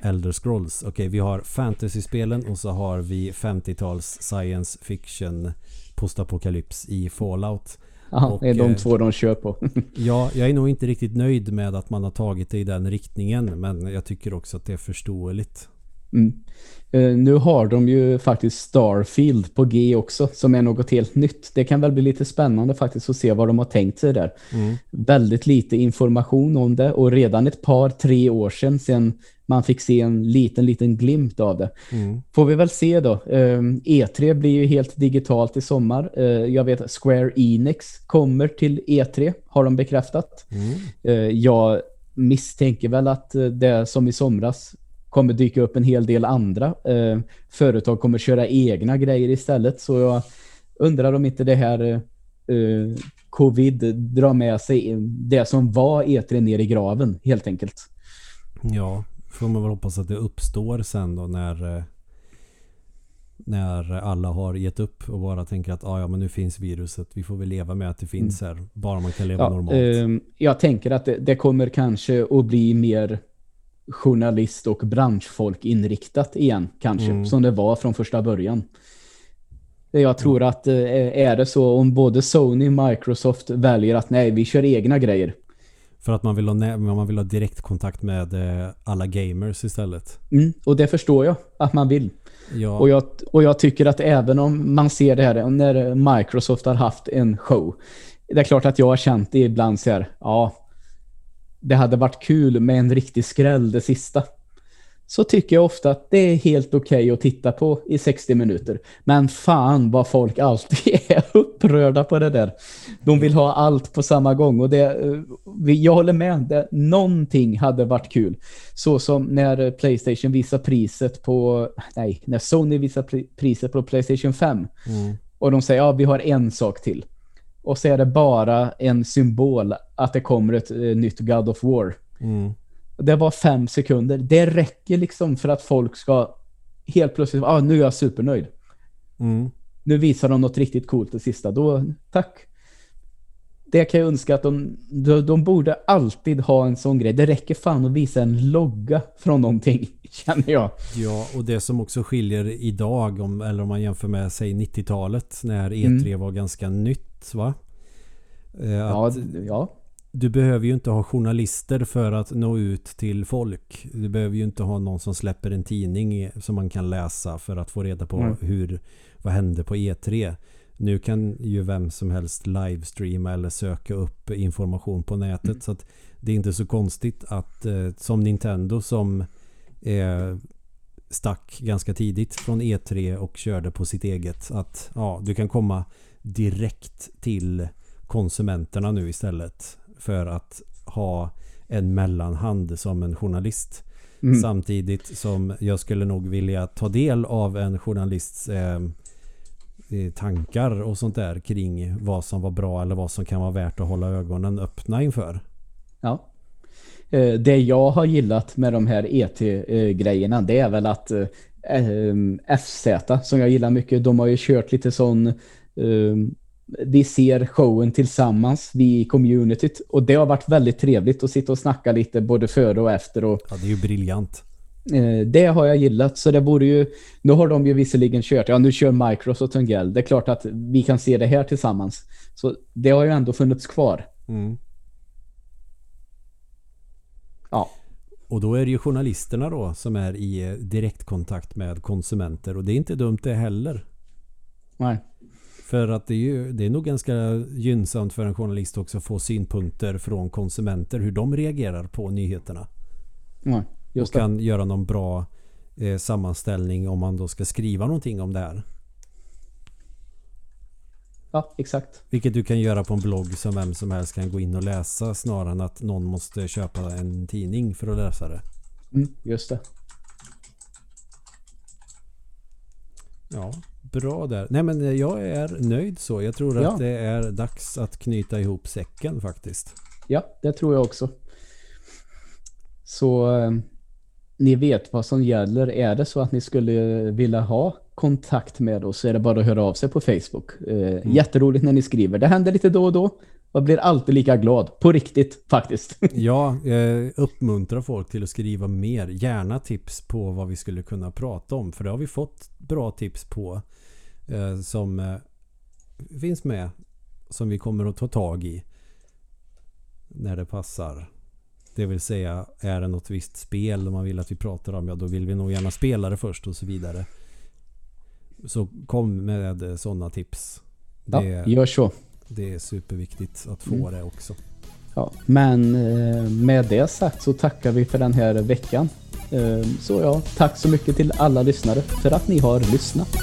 Elder Scrolls. Okej, okay, vi har fantasyspelen och så har vi 50-tals science fiction postapokalyps i Fallout. Ja, det är de eh, två de kör på. ja, jag är nog inte riktigt nöjd med att man har tagit det i den riktningen. Men jag tycker också att det är förståeligt. Mm. Uh, nu har de ju faktiskt Starfield på G också som är något helt nytt. Det kan väl bli lite spännande faktiskt att se vad de har tänkt sig där. Mm. Väldigt lite information om det och redan ett par, tre år sedan, sedan man fick se en liten, liten glimt av det. Mm. Får vi väl se då. Um, E3 blir ju helt digitalt i sommar. Uh, jag vet att Square Enix kommer till E3, har de bekräftat. Mm. Uh, jag misstänker väl att det som i somras kommer dyka upp en hel del andra. Uh, företag kommer köra egna grejer istället. Så jag undrar om inte det här covid drar med sig det som var E3 ner i graven, helt enkelt. Ja, får man väl hoppas att det uppstår sen då när eh, när alla har gett upp och bara tänker att ah, ja men nu finns viruset. Vi får väl leva med att det finns mm. här. Bara man kan leva ja, normalt. Eh, jag tänker att det, det, kommer kanske att bli mer journalist och branschfolk inriktat igen kanske. Mm. Som det var från första början. Jag tror att eh, är det så om både Sony och Microsoft väljer att nej vi kör egna grejer för att man vill ha, man vill ha direktkontakt med eh, alla gamers istället. Mm, och det förstår jag att man vill. Ja. Och, jag, och jag tycker att även om man ser det här när Microsoft har haft en show. Det är klart att jag har känt det ibland så här, ja det hade varit kul med en riktig skräll det sista så tycker jag ofta att det är helt okej okay att titta på i 60 minuter. Men fan vad folk alltid är upprörda på det där. De vill ha allt på samma gång och det, eh, jag håller med, det, någonting hade varit kul. Så som när Playstation visar priset på, nej, när Sony visar priset på Playstation 5 mm. och de säger ja vi har en sak till. Och så är det bara en symbol att det kommer ett uh, nytt God of War. Mm. Det var fem sekunder. Det räcker liksom för att folk ska helt plötsligt, ah, nu är jag supernöjd. Mm. Nu visar de något riktigt coolt det sista. Då, tack. Det kan jag önska att de, de, de borde alltid ha en sån grej. Det räcker fan att visa en logga från någonting, känner jag. Ja, och det som också skiljer idag, om, eller om man jämför med, säg 90-talet, när E3 mm. var ganska nytt, va? Eh, att, ja, ja du behöver ju inte ha journalister för att nå ut till folk. Du behöver ju inte ha någon som släpper en tidning som man kan läsa för att få reda på mm. hur vad hände på E3. Nu kan ju vem som helst livestreama eller söka upp information på nätet. Mm. Så att det är inte så konstigt att eh, som Nintendo som eh, stack ganska tidigt från E3 och körde på sitt eget. Att ja, du kan komma direkt till konsumenterna nu istället för att ha en mellanhand som en journalist. Mm. Samtidigt som jag skulle nog vilja ta del av en journalists eh, eh, tankar och sånt där kring vad som var bra eller vad som kan vara värt att hålla ögonen öppna inför. Ja. Eh, det jag har gillat med de här ET-grejerna det är väl att eh, FZ som jag gillar mycket, de har ju kört lite sån vi ser showen tillsammans, vi i communityt. Och det har varit väldigt trevligt att sitta och snacka lite både före och efter. Och, ja, det är ju briljant. Eh, det har jag gillat, så det borde ju... Nu har de ju visserligen kört, ja nu kör Microsoft och Tungel. Det är klart att vi kan se det här tillsammans. Så det har ju ändå funnits kvar. Mm. Ja. Och då är det ju journalisterna då som är i eh, direktkontakt med konsumenter och det är inte dumt det heller. Nej. För att det är, ju, det är nog ganska gynnsamt för en journalist också att få synpunkter från konsumenter hur de reagerar på nyheterna. Och just det. kan göra någon bra eh, sammanställning om man då ska skriva någonting om det här. Ja, exakt. Vilket du kan göra på en blogg som vem som helst kan gå in och läsa snarare än att någon måste köpa en tidning för att läsa det. Mm, just det. Ja, bra där. Nej men jag är nöjd så. Jag tror Ja. att det är dags att knyta ihop säcken faktiskt. Ja, det tror jag också. Så eh, ni vet vad som gäller. Är det så att ni skulle vilja ha kontakt med oss så är det bara att höra av sig på Facebook. Eh, Jätteroligt när ni skriver. Det händer lite då och då. Jag blir alltid lika glad. På riktigt faktiskt. Ja, eh, uppmuntra folk till att skriva mer. Gärna tips på vad vi skulle kunna prata om. För det har vi fått bra tips på. Eh, som eh, finns med. Som vi kommer att ta tag i. När det passar. Det vill säga, är det något visst spel man vill att vi pratar om, ja då vill vi nog gärna spela det först och så vidare. Så kom med sådana tips. Ja, Det, gör så. det är superviktigt att få Mm. det också. Ja, men eh, med det sagt så tackar vi för den här veckan. Eh, Så ja, tack så mycket till alla lyssnare för att ni har lyssnat.